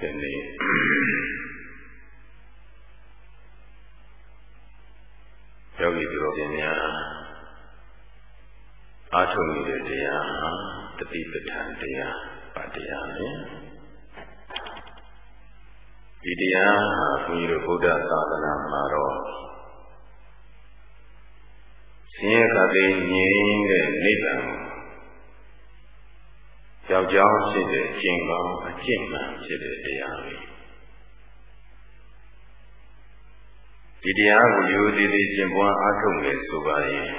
ဒီနေ့ယောဂီသူတော်ရှင်များအားထုတ်နေတဲ့တရားဟာတတိပဋ္ဌာန်တရားပါတရားလေဒီတရားဟာဘုန်းကြီးတို့ဗုဒ္ဓသာသနာမှာတော့ဆင်းရဲကတိငြိမ်းတဲ့နိဗ္ဗာန် ကြောက်ကြောင်းဖြစ်တဲ့အကျင့်ကောင်းအကျင့်မှန်ဖြစ်တဲ့တရားပဲဒီတရားကိုရိုးသေးသေးကျင့်ပွားအားထုတ်နေဆိုပါရင်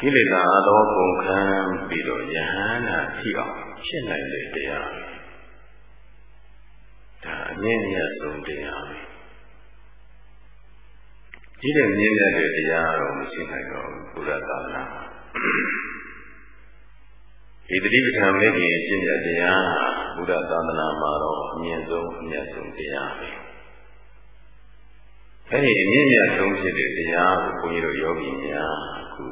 ကိလေသာအသောကုန်ခံပြီးတော့ယဟန္တာဖြစ်အောင်ဖြစ်နိုင်တဲ့တရားပဲဒါအမြင့်မြတ်ဆုံးတရားပဲဒီတဲ့မြင့်မြတ်တဲ့တရားတော့မရှိနိုင်တော့ဘုရားသာသနာ ဒီတတိပဋ္ဌာန်မဲ့ကြီးအကျင့်မြတ်တရားဘုရားသာသနာမှာတော့အမြင့်ဆုံးအမြတ်ဆုံးတရားပဲအဲဒီအမြင့်မြတ်ဆုံးဖြစ်တဲ့တရားကိုဘုန်းကြီးတို့ယောဂီများအခု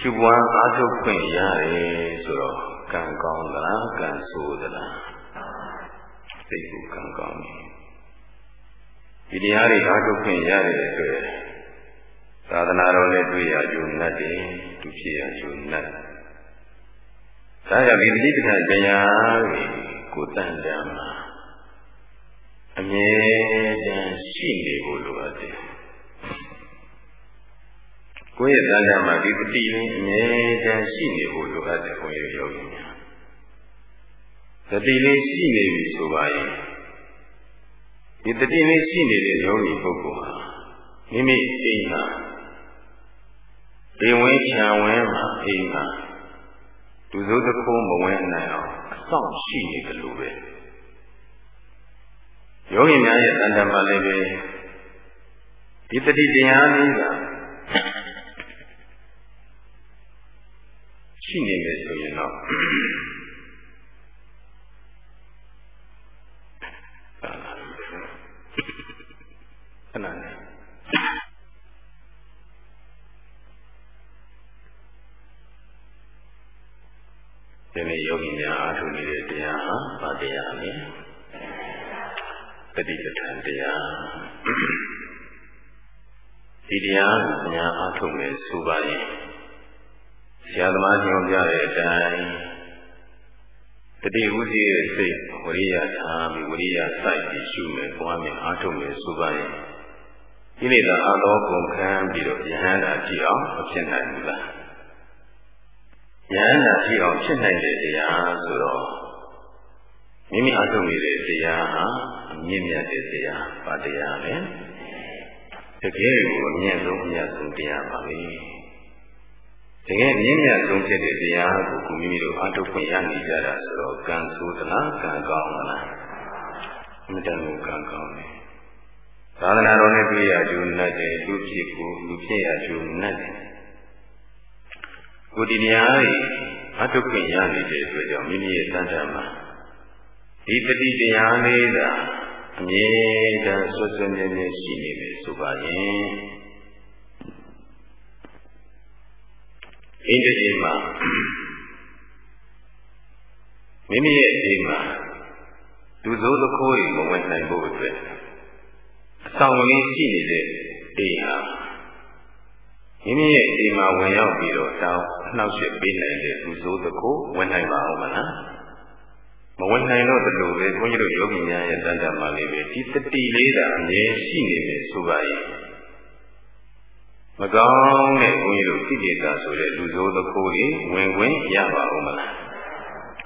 ကျူပွားအားထုတ်ခွင့်ရတယ်ဆိုတော့ကံကောင်းသလားကံဆိုးသလားစိတ်ကိုကံကောင်းတယ်ဒီတရားတွေအားထုတ်ခွင့်ရတဲ့အတွက်သာသနာတော်နဲ့တွေ့ရကြုံ납တယ်သူဖြစ်ရကြုံ납 ဒါကြောင့်ဒီတိပ္ပံတရားတွေကိုတန်တမ်းမှာအမြဲတမ်းရှိနေဖို့လိုအပ်တယ်ကိုယ့်ရဲ့တန်တမ်းမှာဒီပတိလေးအမြဲတမ်းရှိနေဖို့လိုအပ်တယ်ဘုန်းကြီးယောဂီများတတိလေးရှိနေပြီဆိုပါရင်ဒီတတိလေးရှိနေတဲ့ယောဂီပုဂ္ဂိုလ်ဟာမိမိအိမ်မှာဒီဝင်းခြံဝင်းမှာအိမ်မှာ လူစိုးသခိုးမဝင်နိုင်အောင်အဆောင်ရှိနေကြလို့ပဲယောဂီများရဲ့တန်တမှာလည်းပဲဒီတတိတရားလေးကရှိနေမယ်ဆိုရင်တော့ခဏနဲ့ဒီနေ့ယောဂီများအားထုတ်နေတဲ့တရားဟာဘာတရားလဲတတိပဋ္ဌာန်တရားဒီတရားကိုညာအားထုတ်မယ်ဆိုပါရင်ဆရာသမားကျောင်းပြတဲ့အတိုင်းတတိဥစည်းရဲ့စိတ်ဝရိယထားပြီးဝရိယစိုက်ပြီးရှုမယ်ပွားမယ်အားထုတ်မယ်ဆိုပါရင်ဒီနေ့သာအသောကုန်ခံပြီးတော့ယဟန္တာကြည့်အောင်မဖြစ်နိုင်ဘူးလားယဟန္တာကြည့်အောင် ဖြစ်နိုင်တဲ့တရားဆိုတော့မိမိအားထုတ်နေတဲ့တရားဟာအမြင့်မြတ်တဲ့တရားပါတရားပဲတကယ်ကိုအမြင့်ဆုံးအမြတ်ဆုံးတရားပါပဲတကယ်မြင့်မြတ်ဆုံးဖြစ်တဲ့တရားကိုကိုမိမိတို့အားထုတ်ခွင့်ရနေကြတာဆိုတော့ကံဆိုးသလားကံကောင်းသလားအမြဲတမ်းကံကောင်းတယ်သာသနာတော်နဲ့တွေ့ရကြုံနဲ့တဲ့လူဖြစ်ကိုလူဖြစ်ရကြုံနဲ့တယ်ကိုဒီတရားကြီး အားထုတ်ခွင့်ရနေတဲ့အတွက်ကြောင့်မိမိရဲ့တန်တမ်းမှာဒီတတိတရားလေးကအမြဲတမ်းဆွဆွမြဲမြဲရှိနေပြီဆိုပါရင်အိန္ဒိယမှာမိမိရဲ့အိမ်မှာလူစိုးသခိုးတွေမဝင်နိုင်ဖို့အတွက်အဆောင်လေးရှိနေတဲ့အိမ်ဟာ မိမိရဲ့အိမ်မှာဝင်ရောက်ပြီးတော့တောင်းအနှောက်အယှက်ပေးနိုင်တဲ့လူစိုးသခိုးဝင်နိုင်ပါဦးမလားမဝင်နိုင်တော့တလို့ပဲဘုန်းကြီးတို့ယောဂီများရဲ့တန်တမာလေးပဲဒီတတိလေးတာအမြဲရှိနေမယ်ဆိုပါရဲ့မကောင်းတဲ့ဘုန်းကြီးတို့ကိလေသာဆိုတဲ့လူဆိုးသခိုးတွေဝင်ခွင့်ရပါဦးမလား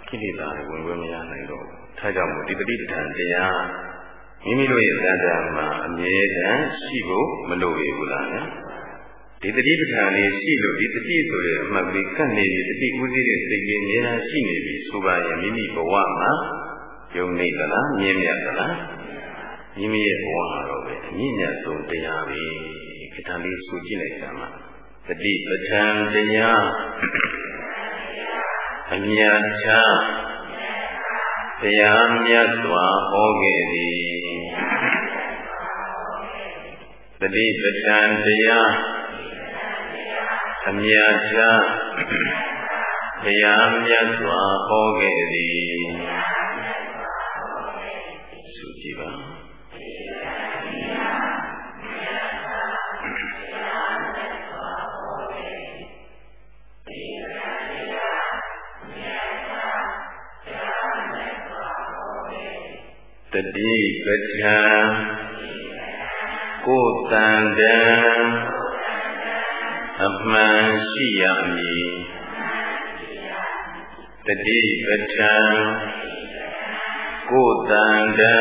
ကိလေသာတွေဝင်ခွင့်မရနိုင်တော့ထားကြောင့်ဒီတတိပဋ္ဌာန်တရားမိမိတို့ရဲ့တန်တမာအမြဲတမ်းရှိဖို့မလိုရဘူးလား ဒီတတိပဋ္ဌာန်လေးရှိလို့ဒီတတိဆိုတဲ့အမှတ်ကလေးကပ်နေပြီတတိဥသိတဲ့စိတ်ကြီးအများကြီးရှိနေပြီဆိုပါရင်မိမိဘဝမှာယုံနေသလားမြင်မြတ်သလားမိမိရဲ့ဘဝတော့ပဲအမြင့်မြတ်ဆုံးတရားပဲခဏလေးဆိုကြည့်လိုက်စမ်းပါတတိပဋ္ဌာန်တရားအမြတ်ချတရားမြတ်စွာဟောခဲ့သည်တတိပဋ္ဌာန်တရား အမြတ်သာတရားမြတ်စွာဟောခဲ့သည်သူကြည့်ပါတတိပဋ္ဌာကိုယ်တန်တံ အမှန်ရှိရမည်တတိပဋ္ဌာကိုယ်တန်တံ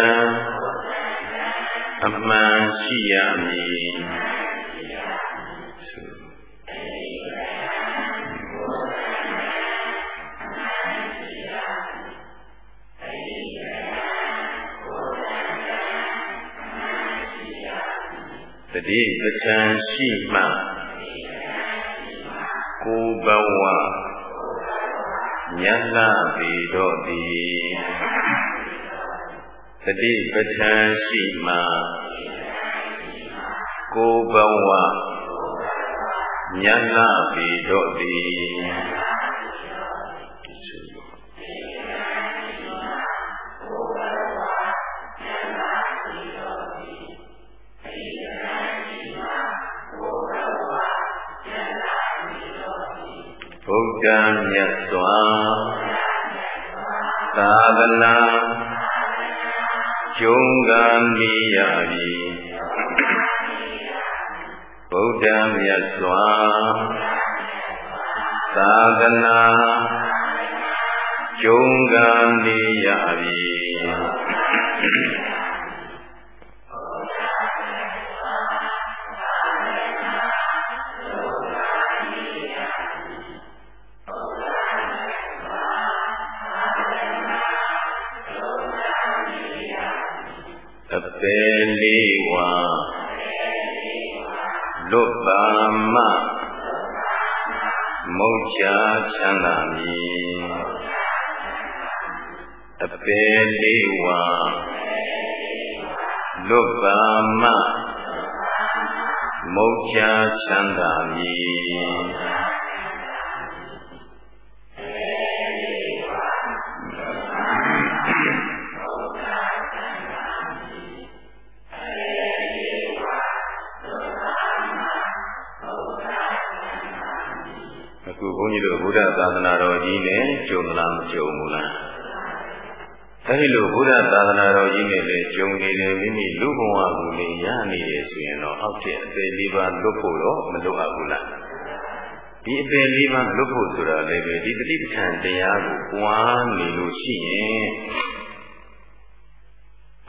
အမှန်ရှိရမည်တတိပဋ္ဌာန်ရှိမှ ကိုဘဝညလာပေတော့သည်တတိပဋ္ဌာန်ရှိမှကိုဘဝညလာပေတော့သည် ဗုဒ္ဓမြတ်စွာသာသနာကျုံကံမိရပြီဗုဒ္ဓမြတ်စွာသာသနာကျုံကံမိရပြီ မ်းသာမည်အပေလေးဝါလွတ်ပါမမုတ်ချချမ်းသာမည် လေးပါလွတ်ဖို့တော့မလွတ်အပ်ဘူးလားဒီအပေလေးပါလွတ်ဖို့ဆိုတာလည်းပဲဒီတတိပဋ္ဌာန်တရားကိုပွားနေလို့ရှိရင်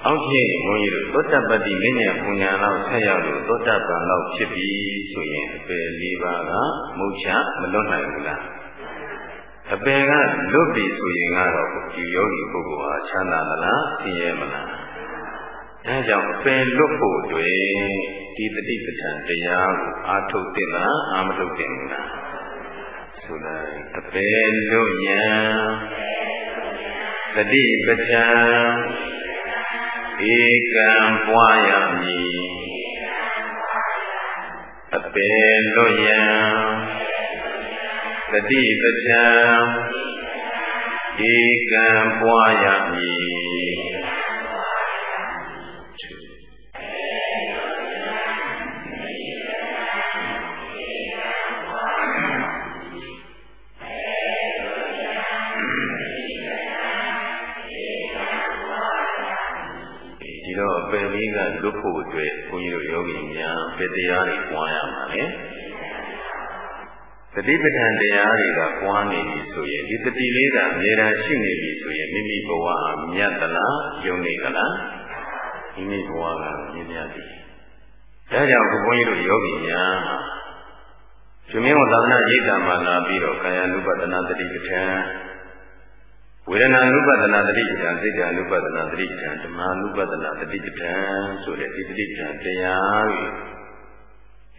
အောက်ဖြစ်ဘုန်းကြီးတို့သောတပတ္တိမင်းညာပူညာလောက်ဆက်ရောက်လို့သောတပန်လောက်ဖြစ်ပြီဆိုရင်အပယ်လေးပါးကမုတ်ချမလွတ်နိုင်ဘူးလားအပယ်ကလွတ်ပြီဆိုရင်ကတော့ဒီယောဂီပုဂ္ဂိုလ်ဟာချမ်းသာသလားဆင်းရဲမလား အဲကြောင့်အပယ်လွတ်ဖို့အတွက်ဒီတတိပဋ္ဌာန်တရားကိုအားထုတ်သင့်လားအားမထုတ်သင့်ဘူးလားဆိုလိုက်အပယ်လွတ်ရန်တတိပဋ္ဌာန်ဧကံပွားရမည်အပေလွတ်ယံတတိပဋ္ဌံဧကံပွားရမည် တတိပဋ္ဌာန်တရားတွေကပွားနေပြီဆိုရင်ဒီတတိလေးကအမြဲတမ်းရှိနေပြီဆိုရင်မိမိဘဝဟာမြတ်သလားယုံနေကလားမိမိဘဝကမြင်ရပြီဒါကြောင့်ဘုန်းကြီးတို့ယောဂီများရှင်မင်းဝသာသနာရိပ်တာမှာလာပြီးတော့ကာယ ानु ပဒနာတတိပဋ္ဌာန်ဝေဒနာနုပဒနာတတိပဋ္ဌာန်စိတ်ဓာနုပဒနာတတိပဋ္ဌာန်ဓမ္မာနုပဒနာတတိပဋ္ဌာန်ဆိုတဲ့ဒီတတိပဋ္ဌာန်တရားတွေ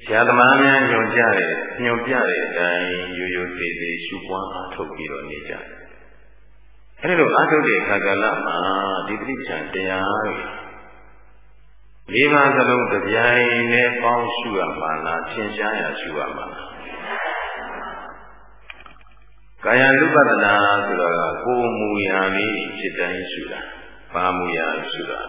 ဆရာသမားများညွှန်ကြတဲ့ညွှန်ပြတဲ့အတိုင်းရိုးရိုးသေးသေးရှုပွားအားထုတ်ပြီးတော့နေကြတယ်။အဲဒီလိုအားထုတ်တဲ့အခါကလည်းမှာဒီတတိပဋ္ဌာန်တရားတွေလေးပါးစလုံးတစ်ပြိုင်နဲ့ပေါင်းရှုရမှာလားသင်ရှားရရှုရမှာလားကာယ ानु ပဒနာဆိုတာကကိုယ်မူရာလေးဖြစ်တိုင်းရှုတာပါမူရာရှုတာ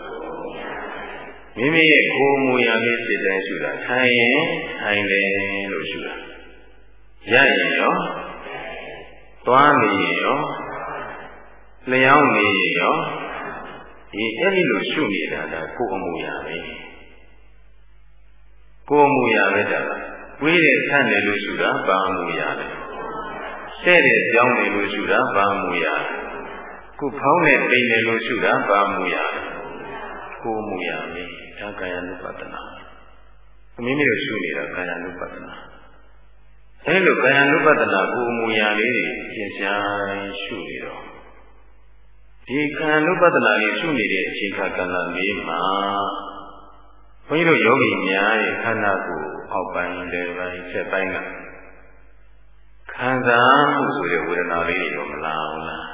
မိမိရဲ့ကိုယ်မူရာလေးဖြစ်တိုင်းရှုတာထိုင်ရင်ထိုင်တယ်လို့ရှုတာရရင်ရောသွားနေရင်ရောလျှောင်းနေရင်ရောဒီအဲ့ဒီလိုရှုနေတာကကိုယ်အမှုရာပဲကိုယ်အမှုရာပဲတာဝေးတဲ့ဆန့်တယ်လို့ရှုတာဘာအမှုရာလဲတဲ့တဲ့ကြောင်းတယ်လို့ရှုတာဘာအမှုရာကိုဖောင်းတဲ့ပိန်တယ်လို့ရှုတာဘာအမှုရာ ကိုယ်အမှုရာပဲဒါကာယ ानु ပတနာမိမိတို့ရှုနေတာကာယ ानु ပတနာအဲလိုကာယ ानु ပတနာကိုယ်အမှုရာလေးတွေသင်ရှားရှုနေတော့ဒီကာယ ानु ပတနာလေးရှုနေတဲ့အချိန်ခါကဏ္ဍလေးမှာဘုန်းကြီးတို့ယောဂီများရဲ့ခန္ဓာကိုယ်အောက်ပိုင်းလေပိုင်းဆက်ပိုင်းကခံစားမှုဆိုတဲ့ဝေဒနာလေးတွေတော့မလာဘူးလား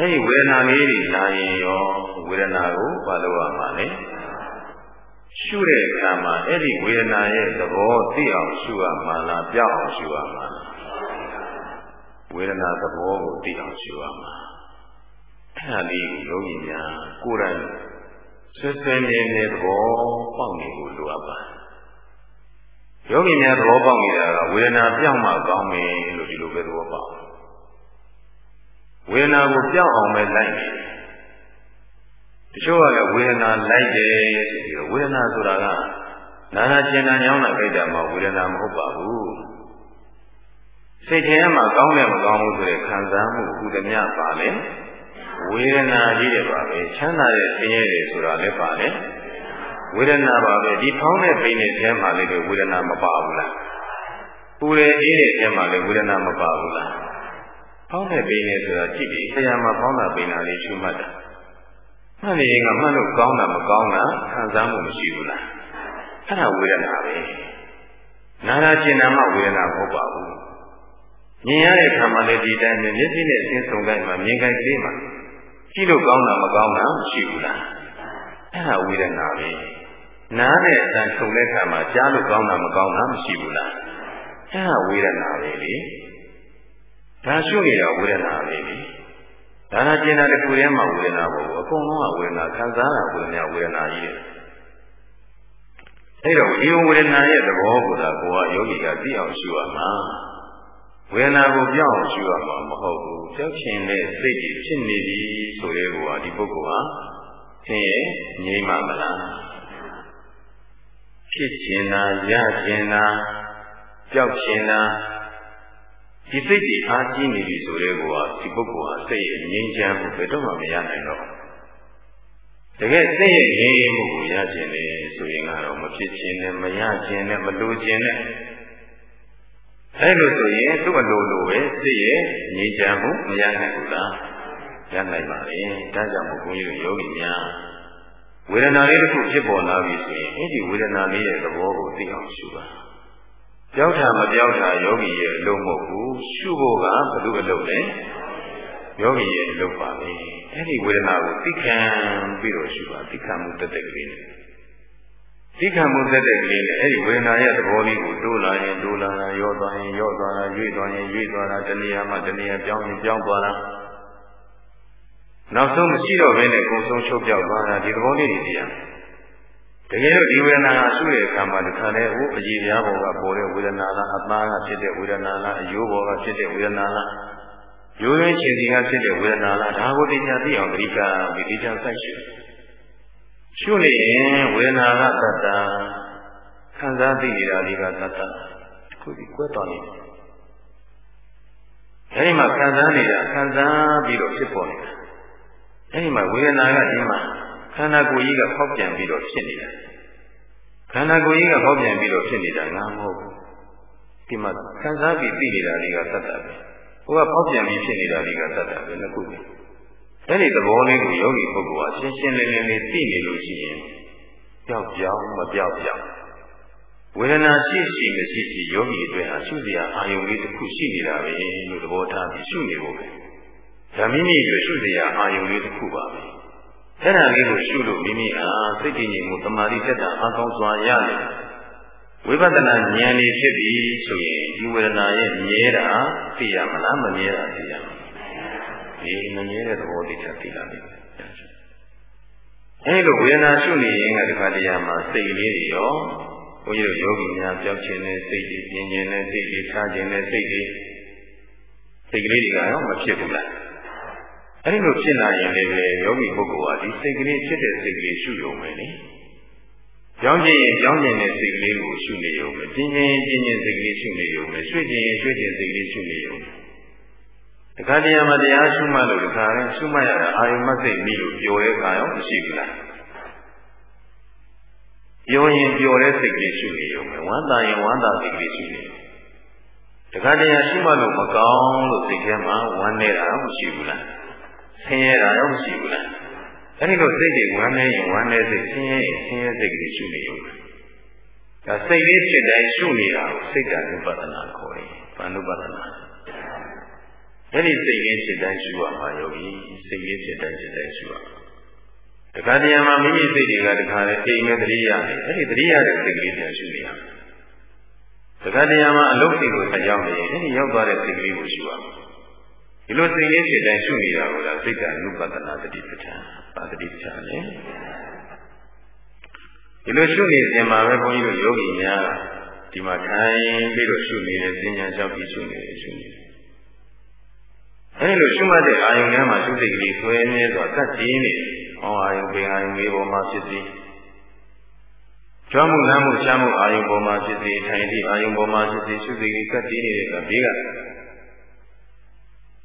အဲ့ဒီဝေဒနာလေးတွေလာရင်ရောဝေဒနာကိုဘာလို့ရမှာလဲရှုတဲ့အခါမှာအဲ့ဒီဝေဒနာရဲ့သဘောသိအောင်ရှုရမှာလားပြောင်းအောင်ရှုရမှာလားဝေဒနာသဘောကိုသိအောင်ရှုရမှာအဲ့ဒါလေးကိုယောဂီများကိုယ်တိုင်ဆွေးဆွေးနေနေသဘောပေါက်နေဖို့လိုအပ်ပါယောဂီများသဘောပေါက်နေတာကဝေဒနာပြောင်းမှကောင်းမယ်လို့ဒီလိုပဲသဘောပေါက် ဝေဒနာကိုပြောင်းအောင်ပဲလိုက်နေတယ်တချို့ကလည်းဝေဒနာလိုက်တယ်ဆိုပြီးတော့ဝေဒနာဆိုတာကနာနာကျင်နာညောင်းတာကြိုက်တာမှဝေဒနာမဟုတ်ပါဘူးစိတ်ထဲမှာကောင်းတယ်မကောင်းဘူးဆိုတဲ့ခံစားမှုကုသမြပါလေဝေဒနာကြီးတယ်ပါပဲချမ်းသာတဲ့ဆင်းရဲတယ်ဆိုတာလည်းပါလေဝေဒနာပါပဲဒီဖောင်းတဲ့ပိန်တဲ့ထဲမှာလည်းဝေဒနာမပါဘူးလားပူတဲ့အေးတဲ့ထဲမှာလည်းဝေဒနာမပါဘူးလား ဖောင်းတဲ့ပိန်နဲ့ဆိုတာကြည့်ပြီးဆရာမဖောင်းတာပိန်တာလေးရှုမှတ်တာမှတ်နေရင်ကမှတ်လို့ကောင်းတာမကောင်းတာခံစားမှုမရှိဘူးလားအဲ့ဒါဝေဒနာပဲနာနာကျင်နာမှဝေဒနာမဟုတ်ပါဘူးမြင်ရတဲ့ခါမှလည်းဒီတိုင်းပဲမျက်စိနဲ့အင်းဆုံးတိုင်းမှာမြင်ကြိုက်ကလေးမှာကြည့်လို့ကောင်းတာမကောင်းတာမရှိဘူးလားအဲ့ဒါဝေဒနာပဲနားနဲ့အတန်ဆုံတဲ့ခါမှာကြားလို့ကောင်းတာမကောင်းတာမရှိဘူးလားအဲ့ဒါဝေဒနာပဲလေ ဒါရှုနေတာဝေဒနာပဲလေဒါနာကျင်တာတစ်ခုတည်းမှာဝေဒနာပေါ့အကုန်လုံးကဝေဒနာခံစားတာဝေဒနာဝေဒနာကြီးတယ်အဲ့တော့ဒီဝေဒနာရဲ့သဘောကိုသာကိုကယောဂီကသိအောင်ရှုရမှာဝေဒနာကိုပြောင်းအောင်ရှုရမှာမဟုတ်ဘူးကြောက်ရှင်တဲ့စိတ်ကြီးဖြစ်နေပြီဆိုရဲကိုကဒီပုဂ္ဂိုလ်ဟာသင်ရဲ့ငြိမ်းမှမလားဖြစ်ခြင်းနာရခြင်းနာကြောက်ခြင်းနာ ဒီစိတ်ကြီးအားကြီးနေပြီဆိုတဲ့ကောဒီပုဂ္ဂိုလ်ဟာစိတ်ရဲ့ငြိမ်းချမ်းမှုဘယ်တော့မှမရနိုင်တော့တကယ်စိတ်ရဲ့ငြိမ်းမှုကိုရခြင်းလေဆိုရင်ကတော့မဖြစ်ခြင်းနဲ့မရခြင်းနဲ့မလိုခြင်းနဲ့အဲလိုဆိုရင်သူ့အလိုလိုပဲစိတ်ရဲ့ငြိမ်းချမ်းမှုမရနိုင်ဘူးလားရနိုင်ပါလေဒါကြောင့်ဘုန်းကြီးတို့ယောဂီများဝေဒနာလေးတစ်ခုဖြစ်ပေါ်လာပြီဆိုရင်အဲ့ဒီဝေဒနာလေးရဲ့သဘောကိုသိအောင်ရှုပါ ကြောက်တာမကြောက်တာယောဂီရဲ့အလုံးမဟုတ်ဘူးရှုဖို့ကဘယ်လိုအလုပ်လဲယောဂီရဲ့အလုပ်ပါပဲအဲ့ဒီဝေဒနာကိုသိခံပြီးတော့ရှုပါသိခံမှုတက်တက်ကလေးနဲ့သိခံမှုတက်တဲ့ကလေးနဲ့အဲ့ဒီဝေဒနာရဲ့သဘောလေးကိုတိုးလာရင်တိုးလာတာရောသွားရင်ရောသွားတာရွေ့သွားရင်ရွေ့သွားတာတဏှာမှတဏှာပြောင်းရင်ပြောင်းသွားတာနောက်ဆုံးမရှိတော့ဘဲနဲ့ကိုယ်ဆုံးချုပ်ပြောက်သွားတာဒီသဘောလေးတွေသိရမယ် တကယ်လို့ဒီဝေဒနာကရှုတဲ့အခါမှာဒီခါနဲ့ဟိုအကြည်ပြားပေါ်ကပေါ်တဲ့ဝေဒနာလားအသားကဖြစ်တဲ့ဝေဒနာလားအယိုးပေါ်ကဖြစ်တဲ့ဝေဒနာလားရိုးရင်းချင်းစီကဖြစ်တဲ့ဝေဒနာလားဒါကိုတရားသိအောင်ပရိက္ခပြီးတရားစိုက်ရှုရှုနေရင်ဝေဒနာကတတ္တခံစားသိနေတာလေးကတတ္တခုဒီကွဲတော်နေတယ်အဲဒီမှာခံစားနေတာခံစားပြီးတော့ဖြစ်ပေါ်နေတာအဲဒီမှာဝေဒနာကဒီမှာ ခန္ဓာကိုယ်ကြီးကဖောက်ပြန်ပြီးတော့ဖြစ်နေတာခန္ဓာကိုယ်ကြီးကဖောက်ပြန်ပြီးတော့ဖြစ်နေတာငါမဟုတ်ဘူးဒီမှာခံစားပြီးသိနေတာလေးကသတ္တပဲဟိုကဖောက်ပြန်ပြီးဖြစ်နေတာလေးကသတ္တပဲနှစ်ခုပဲအဲ့ဒီသဘောလေးကိုယောဂီပုဂ္ဂိုလ်ဟာရှင်းရှင်းလင်းလင်းလေးသိနေလို့ရှိရင်ပျောက်ပြောင်းမပျောက်ပြောင်းဝေဒနာရှိရှိမရှိရှိယောဂီအတွက်ဟာရှုစရာအာယုံလေးတစ်ခုရှိနေတာပဲလို့သဘောထားပြီးရှုနေဖို့ပဲဒါမိမိအတွက်ရှုစရာအာယုံလေးတစ်ခုပါပဲ အဲ့ဒါလေးကိုရှုလို့မိမိအားစိတ်တည်ငြိမ်မှုတမာတိတက်တာအကောင်းစွာရတယ်ဝိပဿနာဉာဏ်လေးဖြစ်ပြီဆိုရင်ဒီဝေဒနာရဲ့မြဲတာသိရမလားမမြဲတာသိရမလားဒီမမြဲတဲ့သဘောတရားသိလာပြီအဲလိုဝေဒနာရှုနေရင်ကဒီခါတရားမှာစိတ်လေးတွေရောဘုန်းကြီးတို့ယောဂီများပြောက်ခြင်းနဲ့စိတ်တွေပြင်းခြင်းနဲ့စိတ်တွေထားခြင်းနဲ့စိတ်တွေစိတ်ကလေးတွေကရောမဖြစ်ဘူးလား အဲ့ဒီလိုဖြစ်လာရင်လည်းယောဂီပုဂ္ဂိုလ်ဟာဒီစိတ်ကလေးဖြစ်တဲ့စိတ်ကလေးရှုရုံပဲလေကြောင်းကျင်ရင်ကြောင်းကျင်တဲ့စိတ်ကလေးကိုရှုနေရုံပဲတင်းချင်းတင်းချင်းစိတ်ကလေးရှုနေရုံပဲရွှေ့ကျင်ရင်ရွှေ့ကျင်စိတ်ကလေးရှုနေရုံပဲတခါတည်းမှာတရားရှုမှလို့တခါရင်ရှုမှရတာအာယုမစိတ်ပြီးလို့ပျော်တဲ့ခါရောမရှိဘူးလားပျော်ရင်ပျော်တဲ့စိတ်ကလေးရှုနေရုံပဲဝမ်းသာရင်ဝမ်းသာစိတ်ကလေးရှုနေတခါတည်းရှုမှလို့မကောင်းလို့စိတ်ထဲမှာဝမ်းနေတာမရှိဘူးလား ဆင်းရဲတာရောမရှိဘူးလားအဲ့ဒီလိုစိတ်တွေဝမ်းနေရင်ဝမ်းနေစိတ်ဆင်းရဲရင်ဆင်းရဲစိတ်ကလေးရှုနေရုံပဲဒါစိတ်လေးဖြစ်တိုင်းရှုနေတာကိုစိတ်တ ानु ပဒနာခေါ်တယ်ဘာနုပဒနာအဲ့ဒီစိတ်လေးဖြစ်တိုင်းရှုရမှာယောဂီစိတ်လေးဖြစ်တိုင်းဖြစ်တိုင်းရှုရတခါတည်းမှာမိမိစိတ်တွေကတခါလေအိမ်မဲ့တတိယနဲ့အဲ့ဒီတတိယတဲ့စိတ်ကလေးပြန်ရှုနေရမယ်တခါတည်းမှာအလုတ်တွေကိုဆက်ရောက်နေရင်အဲ့ဒီရောက်သွားတဲ့စိတ်ကလေးကိုရှုရမယ် ဒီလိုစိတ်လေးဖြစ်တိုင်းရှုနေတာကိုလားစိတ်ကအနုပဒနာတတိပဋ္ဌာန်ပါတတိပဋ္ဌာန်လေဒီလိုရှုနေစဉ်မှာပဲဘုန်းကြီးတို့ယောဂီများဒီမှာထိုင်ပြီးတော့ရှုနေတဲ့ဉာဏ်ကြောင့်ပြီးရှုနေတယ်ရှုနေတယ်အဲဒီလိုရှုမှတ်တဲ့အာယုံထဲမှာရှုစိတ်ကလေးဆွဲနေစွာကတ်တည်နေဟောအာယုံပင်အာယုံလေးပေါ်မှာဖြစ်စီကြွားမှုလမ်းမှုရှားမှုအာယုံပေါ်မှာဖြစ်စီထိုင်သည့်အာယုံပေါ်မှာဖြစ်စီရှုစိတ်ကလေးကတ်တည်နေတဲ့ကဘေးက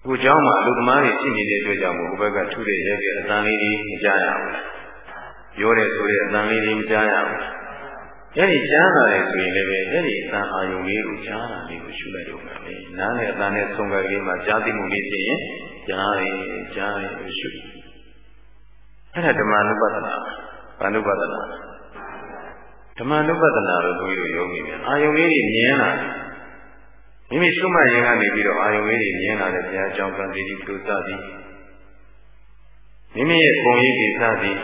ကိုเจ้าမှာလူသမားတွေရှိနေတဲ့အတွက်ကြောင့်ဘုဘက်ကထုတဲ့ရဲရဲ့အတန်လေးတွေမကြားရဘူး။ပြောတဲ့ဆိုတဲ့အတန်လေးတွေမကြားရဘူး။အဲဒီကြားလာတယ်ဆိုရင်လည်းပဲအဲဒီအတန်အာယုံလေးကိုကြားလာလေးကိုရှုလိုက်တော့မယ်လေ။နားနဲ့အတန်နဲ့ဆုံးကလေးမှာကြားသိမှုလေးဖြစ်ရင်ကြားရင်ကြားရင်ရှု။အဲဒါဓမ္မနုပဒနာ။ဘာနုပဒနာ။ဓမ္မနုပဒနာလို့ဘုန်းကြီးတို့ယောဂီများအာယုံလေးတွေမြင်လာတယ် မိမိရှုမှတ်ရင်ကနေပြီးတော့အာယုံလေးတွေမြင်လာတဲ့ဘုရားကြောင့်ကံတည်ပြီးပြုစသည်မိမိရဲ့ပုံရိပ်ကိစ္စသည်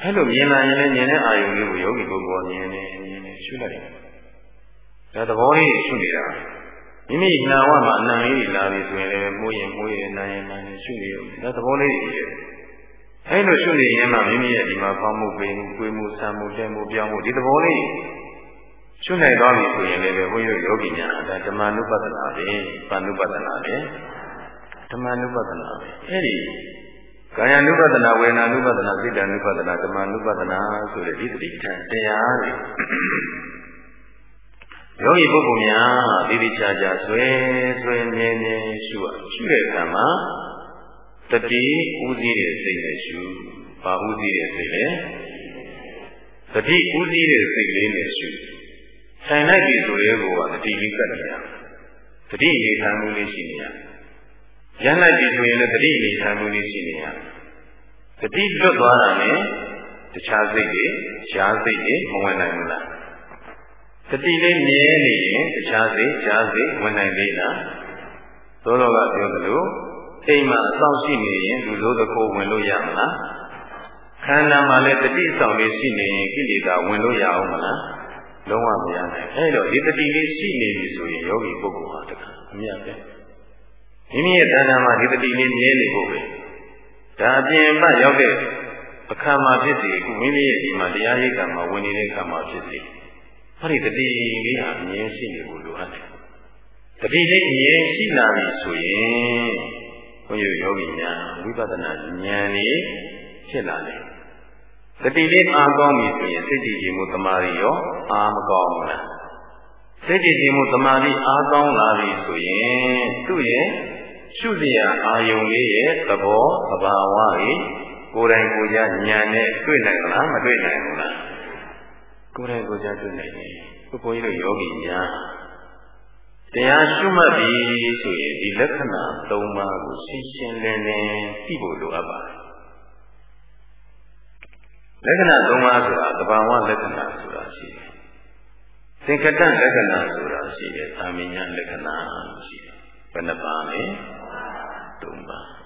အဲ့လိုမြင်လာရင်လည်းမြင်တဲ့အာယုံလေးကိုယောဂီပုဂ္ဂိုလ်ကမြင်နေမြင်နေရှုလိုက်တယ်ဒါသဘောလေးရှုနေတာမိမိနာဝမှာအနံလေးတွေလာပြီဆိုရင်လည်းမှုရင်မှုရင်နာရင်နာရင်ရှုနေရုံဒါသဘောလေးတွေရှိတယ်အဲ့လိုရှုနေရင်မှမိမိရဲ့ဒီမှာဖောင်းမှုပိန်မှုကိုယ်မှုဆံမှုတဲ့မှုပြောင်းမှုဒီသဘောလေး ရှုနိုင်သွားပြီဆိုရင်လည်းဘုန်းကြီးတို့ယောဂီများဒါဓမ္မနုပဒနာပဲပါဏုပဒနာပဲဓမ္မနုပဒနာပဲအဲ့ဒီကာယ ानु ပဒနာဝေဒနာ ानु ပဒနာစိတ္တ ानु ပဒနာဓမ္မ ानु ပဒနာဆိုတဲ့ဒီတိဋ္ဌာန်တရားတွေယောဂီပုဂ္ဂိုလ်များဒီဒီချာချာဆွဲဆွဲမြဲမြဲရှုရရှုတဲ့အခါမှာတတိဥစည်းတဲ့စိတ်နဲ့ရှုဘာဥစည်းတဲ့စိတ်လဲတတိဥစည်းတဲ့စိတ်လေးနဲ့ရှု ဆိုင်လိုက်ပြီဆိုရဲကိုကတတိလေးကတ်နေရတတိနေခံမှုလေးရှိနေရရမ်းလိုက်ပြီဆိုရင်လည်းတတိနေခံမှုလေးရှိနေရတတိလွတ်သွားတာနဲ့တခြားစိတ်တွေရှားစိတ်တွေမဝင်နိုင်ဘူးလားတတိလေးမြဲနေရင်တခြားစိတ်ရှားစိတ်ဝင်နိုင်သေးလားသောတော်ကပြောသလိုအိမ်မှာအဆောင်ရှိနေရင်လူစိုးတစ်ခုဝင်လို့ရမလားခန္ဓာမှာလည်းတတိဆောင်လေးရှိနေရင်ကိလေသာဝင်လို့ရအောင်မလား လုံးဝမရနိုင်အဲတော့ဒီတတိလေးရှိနေပြီဆိုရင်ယောဂီပုဂ္ဂိုလ်ဟာတခါအမြတ်ပဲမိမိရဲ့တဏ္ဍာမှာဒီတတိလေးမြဲနေဖို့ပဲဒါအပြင်မှရောက်တဲ့အခါမှာဖြစ်စီအခုမိမိရဲ့ဒီမှာတရားရိပ်ကမှာဝင်နေတဲ့အခါမှာဖြစ်စီဟောဒီတတိလေးဟာအမြဲရှိနေဖို့လိုအပ်တယ်တတိလေးအမြဲရှိလာပြီဆိုရင်ဘုန်းကြီးယောဂီများဝိပဿနာဉာဏ်လေးဖြစ်လာတယ် တတိလေးအားကောင်းပြီဆိုရင်စိတ်တည်ခြင်းမှုတမာရီရောအားမကောင်းဘူးလားစိတ်တည်ခြင်းမှုတမာရီအားကောင်းလာပြီဆိုရင်သူ့ရဲ့ရှုစရာအာယုံလေးရဲ့သဘောသဘာဝကြီးကိုယ်တိုင်ကိုယ်ကြဉာဏ်နဲ့တွေ့နိုင်မလားမတွေ့နိုင်ဘူးလားကိုယ်တိုင်ကိုယ်ကြတွေ့နိုင်တယ်ဘုန်းကြီးတို့ယောဂီများတရားရှုမှတ်ပြီဆိုရင်ဒီလက္ခဏာ၃ပါးကိုရှင်းရှင်းလင်းလင်းသိဖို့လိုအပ်ပါတယ် လက္ခဏာ၃ပါးဆိုတာသဘာဝလက္ခဏာဆိုတာရှိတယ်။သင်္ကတလက္ခဏာဆိုတာရှိတယ်။သာမညလက္ခဏာရှိတယ်။ဘယ်နှပါးလဲ။၃ပါး။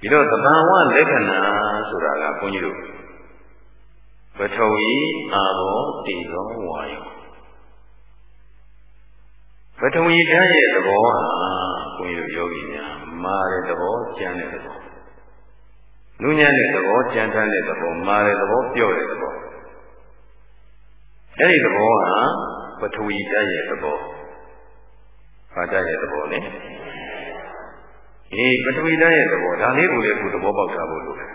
ပြီးတော့သဘာဝလက္ခဏာဆိုတာကဘုန်းကြီးတို့ပထဝီအာဘောတေဇောဝါယောပထဝီဓာတ်ရဲ့သဘောဟာဘုန်းကြီးတို့ယောဂီများမာတဲ့သဘောကျမ်းတဲ့သဘော နုညံ့တဲ့သဘောကြမ်းတမ်းတဲ့သဘောမာတဲ့သဘောပြော့တဲ့သဘောအဲ့ဒီသဘောဟာပထဝီဓာတ်ရဲ့သဘောဘာဓာတ်ရဲ့သဘောလဲအေးပထဝီဓာတ်ရဲ့သဘောဒါလေးကိုလည်းကိုသဘောပေါက်ထားဖို့လိုတယ်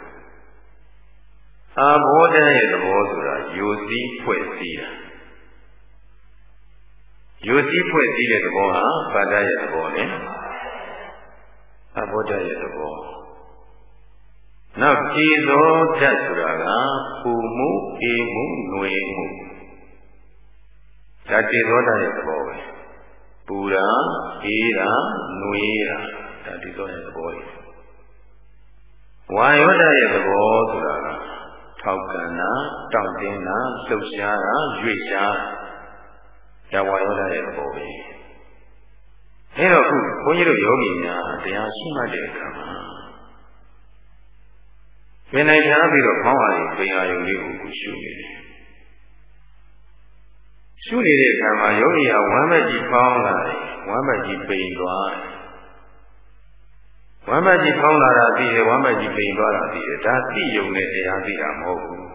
အာဘောဓာတ်ရဲ့သဘောဆိုတာယိုစီးဖွဲ့စည်းတာယိုစီးဖွဲ့စည်းတဲ့သဘောဟာပါဒရဲ့သဘောလေအာဘောဓာတ်ရဲ့သဘော နောက်ကြည်သောဓာတ်ဆိုတာကပူမှုအေးမှုနှွေမှုဒါကြည်သောဓာတ်ရဲ့သဘောပဲပူတာအေးတာနှွေးတာဒါဒီသောရဲ့သဘောကြီးဝါယောဓာတ်ရဲ့သဘောဆိုတာကထောက်ကန်တာတောင့်တင်းတာလှုပ်ရှားတာရွေ့ရှားဒါဝါယောဓာတ်ရဲ့သဘောပဲအဲတော့ခုဘုန်းကြီးတို့ယောဂီများတရားရှိမှတ်တဲ့အခါမှာ ပင်နိုင်ထားပြီးတော့ခေါင်းအားကြီးပင်အာယုံလေးကိုရှုနေတယ်ရှုနေတဲ့အခါမှာယောဂီဟာဝမ်းမကြီးဖောင်းလာတယ်ဝမ်းမကြီးပိန်သွားတယ်ဝမ်းမကြီးဖောင်းလာတာသိတယ်ဝမ်းမကြီးပိန်သွားတာသိတယ်ဒါသိယုံနဲ့တရားသိတာမဟုတ်ဘူး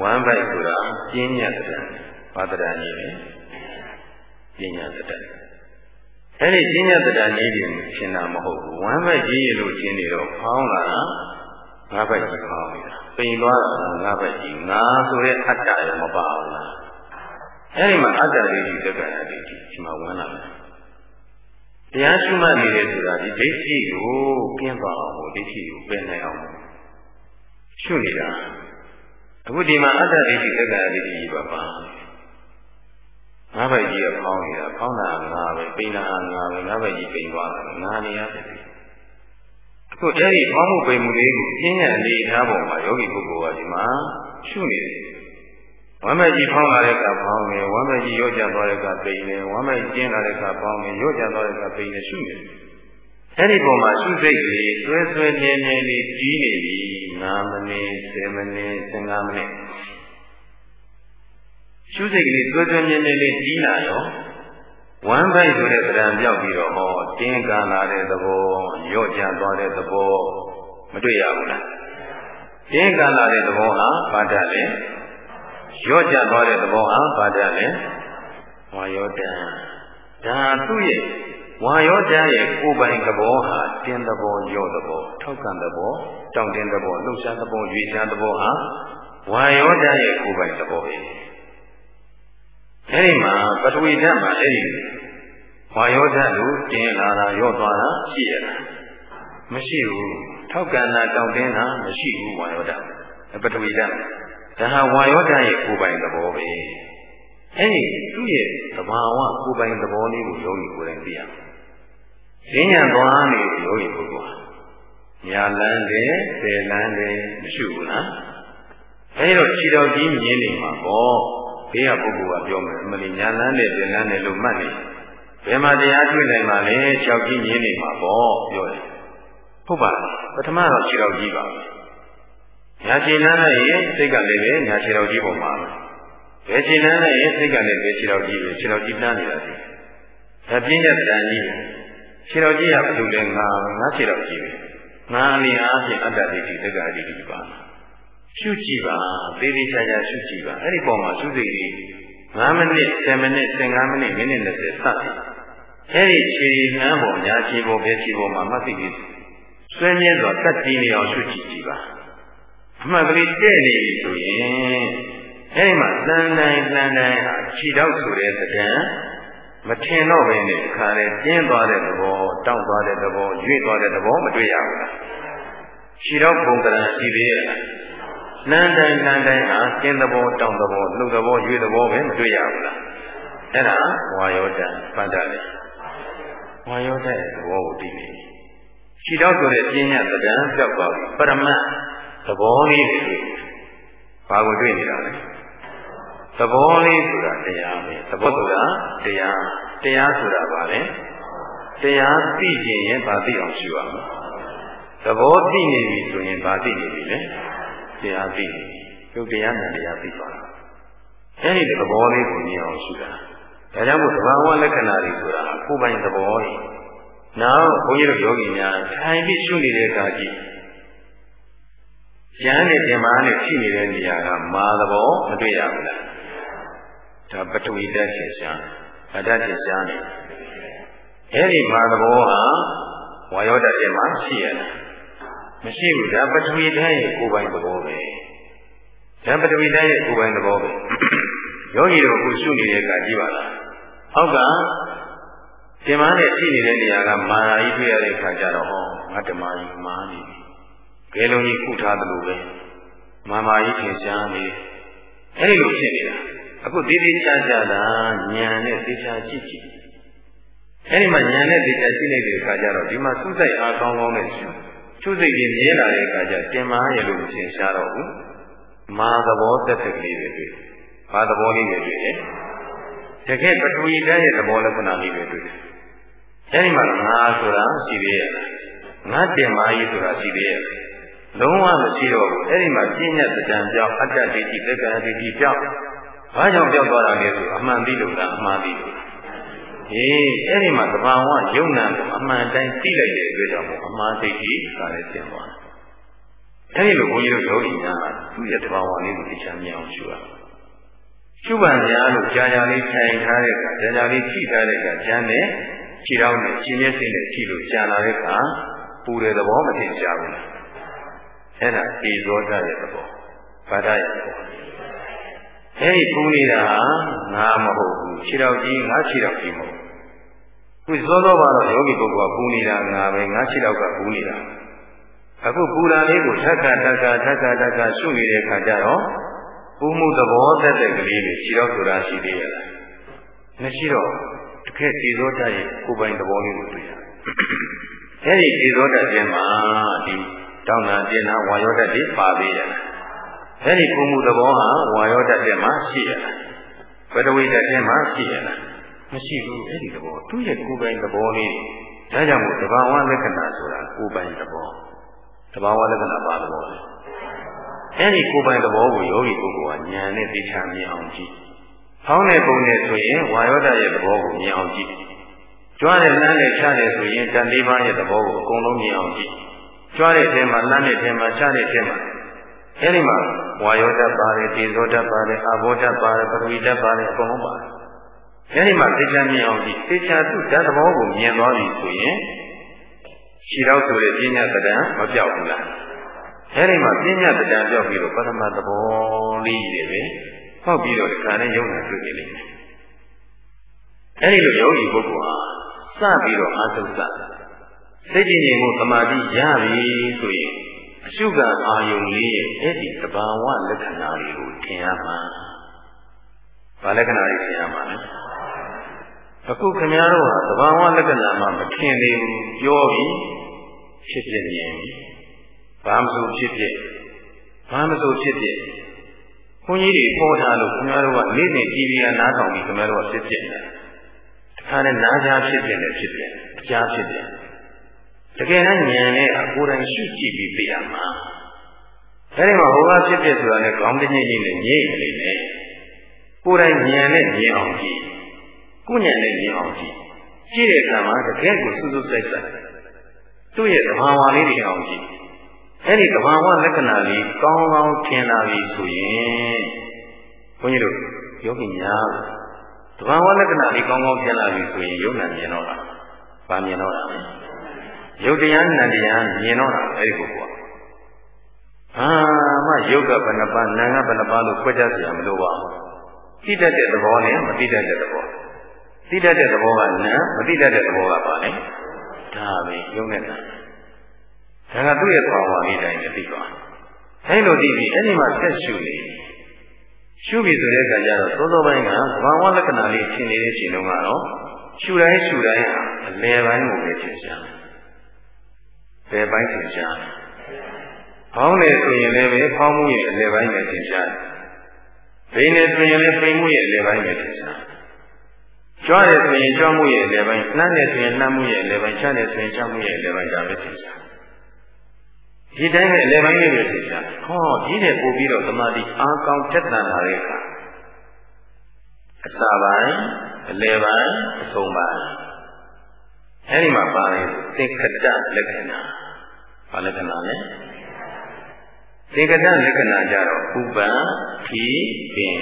ဝမ်းပိုက်ဆိုတာပြင်းညတ်တဲ့ဘာတရဏကြီးလဲပြင်းညတ်တဲ့အဲ့ဒီပြင်းညတ်တဲ့ကြီးတွေရှင်းတာမဟုတ်ဘူးဝမ်းမကြီးလို့ရှင်းနေတော့ဖောင်းလာတာ ငါးဘက်ကြီးဖောင်းနေတာပိန်သွားတာငါးဘက်ကြီးငါဆိုတဲ့အတ္တရမပါဘူးလားအဲဒီမှာအတ္တလေးကြီးသက္ကာရလေးကြီးဒီမှာဝင်လာတယ်တရားရှိမှနေတယ်ဆိုတာဒီဒိဋ္ဌိကိုပြင်းသွားအောင်ဒိဋ္ဌိကိုပယ်နိုင်အောင်ရှုနေတာအခုဒီမှာအတ္တဒိဋ္ဌိသက္ကာရလေးကြီးပါပါငါးဘက်ကြီးကဖောင်းနေတာဖောင်းတာငါပဲပိန်တာငါပဲငါးဘက်ကြီးပိန်သွားတာငါနေရတယ်အ ခုအဲ့ဒီဖောင်းမှုပိန်မှုလေးကိုပြင်းရအနေထားပုံမှာယောဂီပုဂ္ဂိုလ်ကဒီမှာရှုနေတယ်ဝမ်းမဲ့ကြီးဖောင်းလာတဲ့ကဖောင်းတယ်ဝမ်းမဲ့ကြီးရော့ကျသွားတဲ့ကပိန်တယ်ဝမ်းမဲ့ကျင်းလာတဲ့ကဖောင်းတယ်ရော့ကျသွားတဲ့ကပိန်တယ်ရှုနေတယ်အဲ့ဒီပုံမှာရှုစိတ်ကလေးဆွဲဆွဲမြဲမြဲလေးကြီးနေပြီ9မိနစ်10မိနစ်15မိနစ်ရှုစိတ်ကလေးဆွဲဆွဲမြဲမြဲလေးကြီးလာရော ဝမ်းပိုက်ဆိုတဲ့သဏ္ဍာန်ပြောက်ပြီးတော့ဟောတင်းကန်လာတဲ့သဘောရော့ကျသွားတဲ့သဘောမတွေ့ရဘူးလားတင်းကန်လာတဲ့သဘောဟာဘာတတ်လဲရော့ကျသွားတဲ့သဘောဟာဘာတတ်လဲဝါယောတံဒါသူ့ရဲ့ဝါယောတံရဲ့ကိုယ်ပိုင်သဘောဟာတင်းသဘောရော့သဘောထောက်ကန်သဘောတောင့်တင်းသဘောလှုပ်ရှားသဘောရွေ့ရှားသဘောဟာဝါယောတံရဲ့ကိုယ်ပိုင်သဘောပဲ အဲဒီမှာပထဝီဓာတ်မှာအဲဒီဝါယောဓာတ်လို့တင်းလာတာရော့သွားတာရှိရလားမရှိဘူးထောက်ကန်တာတောင့်တင်းတာမရှိဘူးဝါယောဓာတ်ပထဝီဓာတ်ဒါဟာဝါယောဓာတ်ရဲ့ကိုယ်ပိုင်သဘောပဲအဲဒီသူ့ရဲ့သဘာဝကိုယ်ပိုင်သဘောလေးကိုယောဂီကိုယ်တိုင်သိရမယ်ဉာဏ်သွားနေယောဂီပုဂ္ဂိုလ်ညာလန်းတယ်ပယ်လန်းတယ်မရှိဘူးလားအဲဒီတော့ခြေတော်ကြီးမြင်နေမှာပေါ့ ဘေးကပုဂ္ဂိုလ်ကပြောမယ်အမလီညာလန်းနဲ့ပြင်လန်းနဲ့လို့မှတ်နေဘယ်မှာတရားတွေ့နိုင်မှာလဲ၆ကြီးမြင်နေမှာပေါ့ပြောတယ်ဟုတ်ပါပထမတော့ခြေတော်ကြီးပါညာခြေလန်းနဲ့ရင်စိတ်ကလည်းပဲညာခြေတော်ကြီးပုံမှာဘယ်ခြေလန်းနဲ့ရင်စိတ်ကလည်းပဲခြေတော်ကြီးပဲခြေတော်ကြီးနှမ်းနေတာစီဒါပြင်းတဲ့တရားကြီးပဲခြေတော်ကြီးကဘယ်လိုလဲငါငါခြေတော်ကြီးပဲငါအနေအားဖြင့်အတ္တဒိဋ္ဌိတက္ကရာဒိဋ္ဌိပါ ရှုကြည့်ပါသေးသေးချာချာရှုကြည့်ပါအဲ့ဒီပုံမှာရှုစိတ်လေး9မိနစ်10မိနစ်15မိနစ်မိနစ်20စပ်တယ်အဲ့ဒီခြေနှမ်းပေါ်ညာခြေပေါ်ပဲခြေပေါ်မှာမှတ်သိပြီးဆွဲမြဲစွာတက်တည်နေအောင်ရှုကြည့်ကြည့်ပါအမှန်ကလေးတဲ့နေပြီဆိုရင်အဲ့ဒီမှာတန်တိုင်းတန်တိုင်းဟာခြေတော့ဆိုတဲ့သဏ္ဍာန်မထင်တော့ပဲနဲ့ခါလေကျင်းသွားတဲ့သဘောတောင့်သွားတဲ့သဘောရွေ့သွားတဲ့သဘောမတွေ့ရဘူးလားခြေတော့ပုံကံရှိသေးရဲ့လား နန်းတိုင်းနန်းတိုင်းဟာကျင်းသဘောတောင့်သဘောလှုပ်သဘောရွေ့သဘောပဲမတွေ့ရဘူးလားအဲ့ဒါဝါယောတံပန္တလေဝါယောတံရဲ့သဘောကိုသိနေခြေတော့ဆိုတဲ့ပြင်းညသဏ္ဍာန်ပြောက်သွားပြီပရမတ်သဘောလေးတွေတွေ့ဘာကိုတွေ့နေတာလဲသဘောလေးဆိုတာတရားပဲသဘောဆိုတာတရားတရားဆိုတာဘာလဲတရားသိခြင်းရင်ဘာသိအောင်ရှုရမလဲသဘောသိနေပြီဆိုရင်ဘာသိနေပြီလဲ တရားသိနေရုပ်တရားနဲ့တရားသိသွားတာအဲဒီသဘောလေးကိုမြင်အောင်ရှုတာဒါကြောင့်မို့သဘာဝလက္ခဏာတွေဆိုတာကိုယ်ပိုင်သဘောတွေနောက်ဘုန်းကြီးတို့ယောဂီများထိုင်ပြီးရှုနေတဲ့အခါကြီးဉာဏ်နဲ့တင်မာနဲ့ရှိနေတဲ့နေရာကမာသဘောမတွေ့ရဘူးလားဒါပထဝီဓာတ်ရှင်ရှားဗဒ္ဒရှင်ရှားနေအဲဒီမာသဘောဟာဝါယောဓာတ်ထဲမှာရှိရလား မရှိဘူးဒါပထဝီဓာတ်ရဲ့ကိုယ်ပိုင်သဘောပဲဒါပထဝီဓာတ်ရဲ့ကိုယ်ပိုင်သဘောပဲယောဂီတို့ကိုရှုနေတဲ့အခါကြည့်ပါလားအောက်ကဒီမားနဲ့ရှိနေတဲ့နေရာကမာယာကြီးတွေ့ရတဲ့အခါကျတော့ဟောငါဓမ္မကြီးမာနေပြီကဲလုံးကြီးခုထားသလိုပဲမာမာကြီးထင်ရှားနေအဲ့ဒီလိုဖြစ်နေတာအခုတည်တည်ချာချာတာဉာဏ်နဲ့သိချာကြည့်ကြည့်အဲ့ဒီမှာဉာဏ်နဲ့သိချာကြည့်လိုက်တဲ့အခါကျတော့ဒီမှာစုစိုက်အားကောင်းကောင်းနဲ့ရှု ချုပ်စိတ်ကြီးမြင်လာတဲ့အခါကျတင်မာရလို့မထင်ရှားတော့ဘူးမာသဘောသက်သက်ကလေးတွေတွေ့ဘာသဘောလေးတွေတွေ့လဲတကယ်ပထဝီဓာတ်ရဲ့သဘောလက္ခဏာလေးတွေတွေ့အဲဒီမှာငါဆိုတာရှိသေးရဲ့ငါတင်မာကြီးဆိုတာရှိသေးရဲ့လုံးဝမရှိတော့ဘူးအဲဒီမှာပြဉ္ညာတံကြောင့်အတ္တဒိဋ္ဌိသက္ကာဒိဋ္ဌိကြောင့်ဘာကြောင့်ပြောက်သွားတာလဲဆိုအမှန်သိလို့လားအမှန်သိလို့ အေးအဲ့ဒီမှာသဘာဝယုံနာကိုအမှန်တိုင်းသိလိုက်တဲ့အတွက်ကြောင့်အမှားသိတိကလည်းသင်သွားတယ်။အဲ့ဒီလိုဘုန်းကြီးတို့ယောဂီများကသူ့ရဲ့သဘာဝလေးကိုသိချင်မြင်အောင်ရှုရအောင်။ရှုပန်ကြားလို့ကြာကြာလေးထိုင်ထားတဲ့အခါကြာကြာလေးကြည့်ထားတဲ့အခါကျမ်းနဲ့ခြေထောက်နဲ့ခြေမျက်စိနဲ့ကြည့်လို့ကြာလာတဲ့အခါပူတဲ့သဘောမထင်ရှားဘူး။အဲ့ဒါဒီဇောတရဲ့သဘော။ဘာဒရဲ့သဘော။အဲ့ဒီပူနေတာငါမဟုတ်ဘူးခြေထောက်ကြီးငါခြေထောက်ကြီးမဟုတ် ခုစောစောပါတော့ယောဂီပုဂ္ဂိုလ်ကပူနေတာငါပဲငါခြေထောက်ကပူနေတာအခုပူတာလေးကိုထက်ကထက်ကထက်ကထက်ကရှုနေတဲ့အခါကျတော့ပူမှုသဘောသက်တဲ့ကလေးတွေခြေထောက်ဆိုတာရှိသေးရလားမရှိတော့တကယ်ဒီသောတရဲ့ကိုယ်ပိုင်သဘောလေးကိုတွေ့ရအဲဒီဒီသောတခြင်းမှာဒီတောင်းတာကျင်တာဝါယောတတ်တွေပါသေးရလားအဲဒီပူမှုသဘောဟာဝါယောတတ်တဲ့မှာရှိရလားပထဝီတတ်တဲ့မှာရှိရလား မရှိဘူးအဲ့ဒီသဘောသူ့ရဲ့ကိုယ်ပိုင်သဘောလေးဒါကြောင့်မို့တဘာဝလက္ခဏာဆိုတာကိုယ်ပိုင်သဘောတဘာဝလက္ခဏာပါသဘောလေအဲ့ဒီကိုယ်ပိုင်သဘောကိုယောဂီပုဂ္ဂိုလ်ကဉာဏ်နဲ့သိချမြင်အောင်ကြည့်။ဖောင်းတဲ့ပုံနဲ့ဆိုရင်ဝါယောဒရဲ့သဘောကိုမြင်အောင်ကြည့်။ကြွားတဲ့လမ်းနဲ့ချတဲ့ဆိုရင်တန်လေးပါးရဲ့သဘောကိုအကုန်လုံးမြင်အောင်ကြည့်။ကြွားတဲ့အချိန်မှာလမ်းတဲ့အချိန်မှာချတဲ့အချိန်မှာအဲဒီမှာဝါယောဓာတ်ပါတယ်ဒေဇောဓာတ်ပါတယ်အာဘောဓာတ်ပါတယ်ပရဝိဓာတ်ပါတယ်အကုန်လုံးပါတယ် အဲဒီမှာသိချာမြင်အောင်ဒီသိချာသူဓာတ်သဘောကိုမြင်သွားပြီဆိုရင်ခြေတော့ဆိုတဲ့ပညာတဏ္ဍမပြောက်ဘူးလားအဲဒီမှာပညာတဏ္ဍပြောက်ပြီးတော့ပရမတ်သဘောလေးတွေပဲဟောက်ပြီးတော့ဒီခါနဲ့ယုံနာတွေ့နေလိမ့်မယ်အဲဒီလိုယောဂီပုဂ္ဂိုလ်ဟာစပြီးတော့အာသုစစိတ်ကြည်ငြိမ်မှုသမာဓိရပြီဆိုရင်အရှုကအာယုံလေးရဲ့အဲ့ဒီသဘာဝလက္ခဏာတွေကိုထင်ရမှာ။ဘာလက္ခဏာတွေထင်ရမှာလဲ။ အခုခင်ဗျားတို့ဟာသဘာဝလက္ခဏာမှမထင်သေးဘူးပြောပြီးဖြစ်ဖြစ်မြင်ပြီ။ဘာမဆိုဖြစ်ဖြစ်ဘာမဆိုဖြစ်ဖြစ်ဘုန်းကြီးတွေပေါ်ထားလို့ခင်ဗျားတို့ကနေ့စဉ်ကြည်ပြီးနားထောင်ပြီးခင်ဗျားတို့ကဖြစ်ဖြစ်နေတယ်။တခါနဲ့နားကြားဖြစ်ဖြစ်နဲ့ဖြစ်ဖြစ်အကြားဖြစ်ဖြစ်တကယ်တမ်းဉာဏ်နဲ့ကိုယ်တိုင်ရှုကြည့်ပြီးသိရမှာအဲဒီမှာဟောကဖြစ်ဖြစ်ဆိုတာနဲ့ကောင်းတဲ့ညင်းနဲ့ငြိမ့်နေလေကိုယ်တိုင်ဉာဏ်နဲ့မြင်အောင်ကြည့် ကိုယ့်ဉာဏ်နဲ့မြင်အောင်ကြည့်ကြည့်တဲ့အခါမှာတကယ်ကိုစူးစူးစိုက်စိုက်သူ့ရဲ့သဘာဝလေးတွေအောင်ကြည့်အဲ့ဒီသဘာဝလက္ခဏာလေးကောင်းကောင်းထင်လာပြီဆိုရင်ဘုန်းကြီးတို့ယောဂီများသဘာဝလက္ခဏာလေးကောင်းကောင်းထင်လာပြီဆိုရင်ယုံနာမြင်တော့တာဗာမြင်တော့တာယုတ်တရားနံတရားမြင်တော့တာအဲ့ဒီကိုကွာဟာမှယုတ်ကဘယ်နှပါးနာကဘယ်နှပါးလို့ခွဲခြားစရာမလိုပါဘူးသိတတ်တဲ့သဘောနဲ့မသိတတ်တဲ့သဘော သိတတ်တဲ့သဘောကနာမသိတတ်တဲ့သဘောကပါလေဒါပဲယုံနေတာဒါကသူ့ရဲ့ဘာဝလေးတိုင်းသိပါအဲ့လိုသိပြီအဲ့ဒီမှာဆက်ရှုနေရှုပြီဆိုတဲ့အခါကျတော့သောသောပိုင်းကဘာဝလက္ခဏာလေးရှင်းနေတဲ့အချိန်တုန်းကတော့ရှုတိုင်းရှုတိုင်းဟာအလယ်ပိုင်းကိုပဲရှင်းရှားဘယ်ပိုင်းသင်ရှားလဲ။ဖောင်းတယ်ဆိုရင်လည်းပဲဖောင်းမှုရဲ့အလယ်ပိုင်းပဲသင်ရှားတယ်။ဘိနေဆိုရင်လည်းဘိမှုရဲ့အလယ်ပိုင်းပဲသင်ရှားတယ်။ ကြွားတယ်ဆိုရင်ကြွားမှုရဲ့အလယ်ပိုင်းနှမ်းတယ်ဆိုရင်နှမ်းမှုရဲ့အလယ်ပိုင်းချတယ်ဆိုရင်ချမှုရဲ့အလယ်ပိုင်းဒါပဲသင်ရှား။ဒီတိုင်းပဲအလယ်ပိုင်းလေးပဲသင်ရှား။ဟောဒီတဲ့ပို့ပြီးတော့သမာဓိအားကောင်းတက်တန်လာတဲ့အခါအစပိုင်းအလယ်ပိုင်းအဆုံးပိုင်းအဲဒီမှာပါတယ်သင်္ခတလက္ခဏာဘာလက္ခဏာလဲသင်္ခတလက္ခဏာကြတော့ဥပံခီပင်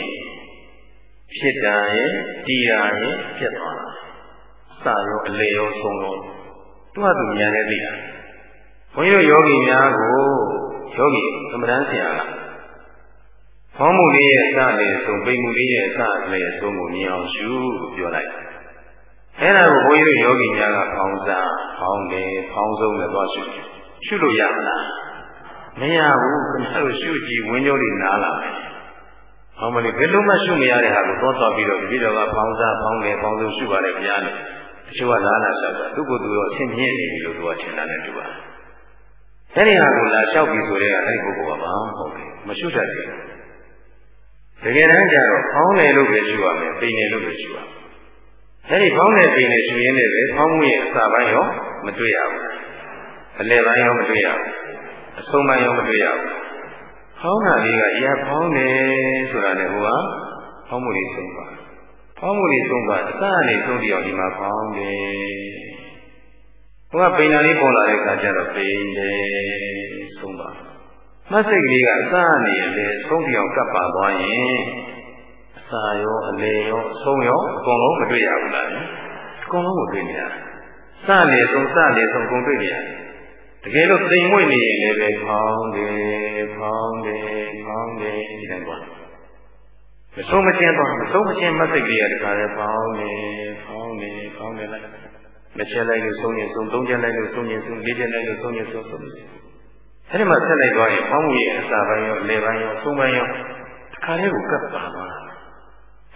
ဖြစ်တာရဲ့တည်တာရဲ့ဖြစ်သွားတာစရောအလေရောဆုံးရောသူသူ့ဟာသူဉာဏ်နဲ့သိတာဘုန်းကြီးတို့ယောဂီများကိုယောဂီသမထဆရာကဖောင်းမှုလေးရဲ့အစလေးဆုံးပိန်မှုလေးရဲ့အစလေးဆုံးကိုမြင်အောင်ရှုလို့ပြောလိုက်အဲ့ဒါကိုဘုန်းကြီးတို့ယောဂီများကဖောင်းစားဖောင်းတယ်ဖောင်းဆုံးနဲ့သွားရှုရှုလို့ရမလားမရဘူးခင်ဗျားတို့ရှုကြည့်ဝင်းကြောတွေနားလာမယ် ဟောမလေးဘယ်လိုမှရှုမရတဲ့ဟာကိုသောသွားပြီးတော့ဒီလိုကဖောင်းစားဖောင်းတယ်ဖောင်းဆုံးရှုပါလေဗျာလေတချို့ကလာလာလျှောက်တာသူ့ကိုယ်သူတော့အရှင်းပြင်းနေပြီလို့သူကထင်တာနဲ့တူပါအဲ့ဒီဟာကိုလာလျှောက်ပြီးဆိုတဲ့ကအဲ့ဒီပုဂ္ဂိုလ်ကဘာမှမဟုတ်ဘူးမရှုတတ်ဘူးတကယ်တမ်းကျတော့ဖောင်းတယ်လို့ပဲရှုရမယ်ပိန်တယ်လို့ပဲရှုရမယ်အဲ့ဒီဖောင်းတယ်ပိန်တယ်ရှုရင်းနဲ့ပဲဖောင်းမှုရဲ့အစပိုင်းရောမတွေ့ရဘူးအလယ်ပိုင်းရောမတွေ့ရဘူးအဆုံးပိုင်းရောမတွေ့ရဘူး ဖောင်းတာလေးကရဖောင်းတယ်ဆိုတာနဲ့ဟိုကဖောင်းမှုလေးဆုံးပါဖောင်းမှုလေးဆုံးပါအစအနေဆုံးတရားဒီမှာဖောင်းတယ်ဟိုကပိန်တာလေးပေါ်လာတဲ့အခါကျတော့ပိန်တယ်ဆုံးပါမစိတ်ကလေးကအစအနေနဲ့ဆုံးတရားကပ်ပါသွားရင်အစာရောအလေရောအဆုံးရောအကုန်လုံးမတွေ့ရဘူးလားအကုန်လုံးကိုတွေ့နေရတယ်စလေဆုံးစလေဆုံးအကုန်တွေ့နေရတယ် တကယ်လို့သိမ်မွေ့နေရင်လည်းပဲဖောင်းတယ်ဖောင်းတယ်ဖောင်းတယ်ဒီတိုင်းပါမဆုံးမချင်းတော့မဆုံးမချင်းမစိတ်ကလေးကတခါလဲဖောင်းတယ်ဖောင်းတယ်ဖောင်းတယ်လိုက်မချက်လိုက်လို့ဆုံးရင်ဆုံးသုံးချက်လိုက်လို့ဆုံးရင်ဆုံးလေးချက်လိုက်လို့ဆုံးရင်ဆုံးဆုံးအဲ့ဒီမှာဆက်လိုက်သွားရင်ဖောင်းမှုရဲ့အစာပိုင်းရောလေပိုင်းရောဆုံးပိုင်းရောတခါလေးကိုကပ်ပါသွား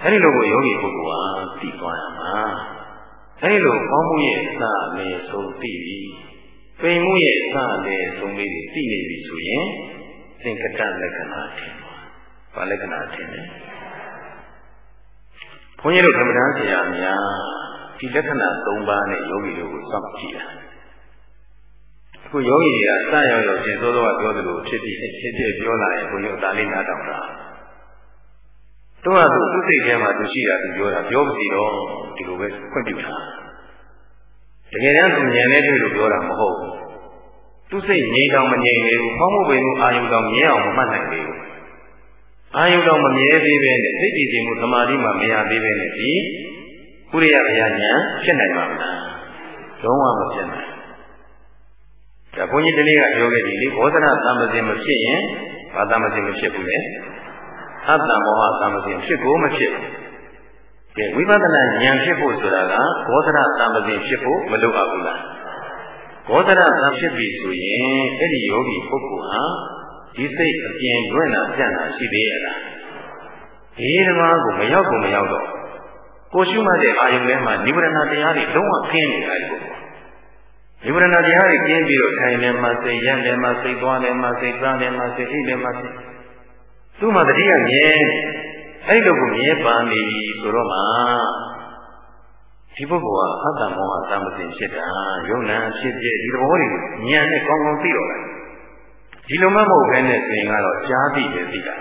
အဲ့ဒီလိုကိုယောဂီပုဂ္ဂိုလ်ဟာသိသွားရမှာအဲ့ဒီလိုဖောင်းမှုရဲ့အစာလေဆုံးသိပြီ ပိန်မှုရဲ့အစလည်းဆုံးလေးတွေသိနေပြီဆိုရင်သင်္ကတလက္ခဏာထင်ပါ။ဘာလက္ခဏာထင်လဲ။ဘုန်းကြီးတို့ကမ္မဋ္ဌာန်းဆရာများဒီလက္ခဏာ၃ပါးနဲ့ယောဂီတို့ကိုစောင့်ကြည့်တာ။အခုယောဂီတွေကစရောက်ရောက်ရှင်သောသောကပြောသလိုဖြစ်ပြီးဖြစ်ဖြစ်ပြောလာရင်ဘုန်းကြီးတို့ဒါလေးနားတောင်တာ။တို့ကသူသူ့စိတ်ထဲမှာသူရှိတာသူပြောတာပြောမစီတော့ဒီလိုပဲခွင့်ပြုတာ။ တကယ်တမ်းသူဉာဏ်နဲ့တွေ့လို့ပြောတာမဟုတ်ဘူးသူစိတ်ငြိမ်တောင်မငြိမ်သေးဘူးဖောင်းမှုပင်မှုအာယုတောင်မြဲအောင်မမှတ်နိုင်သေးဘူးအာယုတောင်မမြဲသေးပဲနဲ့စိတ်ကြည်ကြည်မှုသမာဓိမှမရသေးပဲနဲ့ဒီပုရိယဘုရားဉာဏ်ဖြစ်နိုင်ပါမလားလုံးဝမဖြစ်နိုင်ဒါဘုန်းကြီးတလေးကပြောခဲ့ပြီလေဘောဓနာသံပစဉ်မဖြစ်ရင်ဘာသံပစဉ်မဖြစ်ဘူးလေအတ္တမောဟသံပစဉ်ဖြစ်ကိုမဖြစ်ဘူး ကဲဝိပဿနာဉာဏ်ဖြစ်ဖို့ဆိုတာကဘောဓနာသံပစဉ်ဖြစ်ဖို့မလိုအပ်ဘူးလားဘောဓနာသံဖြစ်ပြီဆိုရင်အဲ့ဒီယောဂီပုဂ္ဂိုလ်ဟာဒီစိတ်အပြင်ရွင့်လာပြန့်လာရှိသေးရလားဒီဓမ္မကိုမရောက်ကိုမရောက်တော့ကိုရှုမှတ်တဲ့အာယုံထဲမှာနိဗ္ဗာန်တရားတွေလုံးဝခင်းနေတာဒီပုဂ္ဂိုလ်နိဗ္ဗာန်တရားတွေကျင်းပြီးတော့ထိုင်နေမှာစိတ်ရနေမှာစိတ်သွားနေမှာစိတ်စားနေမှာစိတ်အိပ်နေမှာသူ့မှာတတိယမြဲ အဲ့လိုကိုမြဲပါနေပြီဆိုတော့မှဒီပုဂ္ဂိုလ်ကအတ္တမောဟသမသိဖြစ်တာယုံနာဖြစ်ဖြစ်ဒီသဘောတွေဉာဏ်နဲ့ကောင်းကောင်းသိတော့တယ်ဒီလိုမှမဟုတ်ဘဲနဲ့ဆိုရင်ကတော့ကြားသိတယ်သိတာ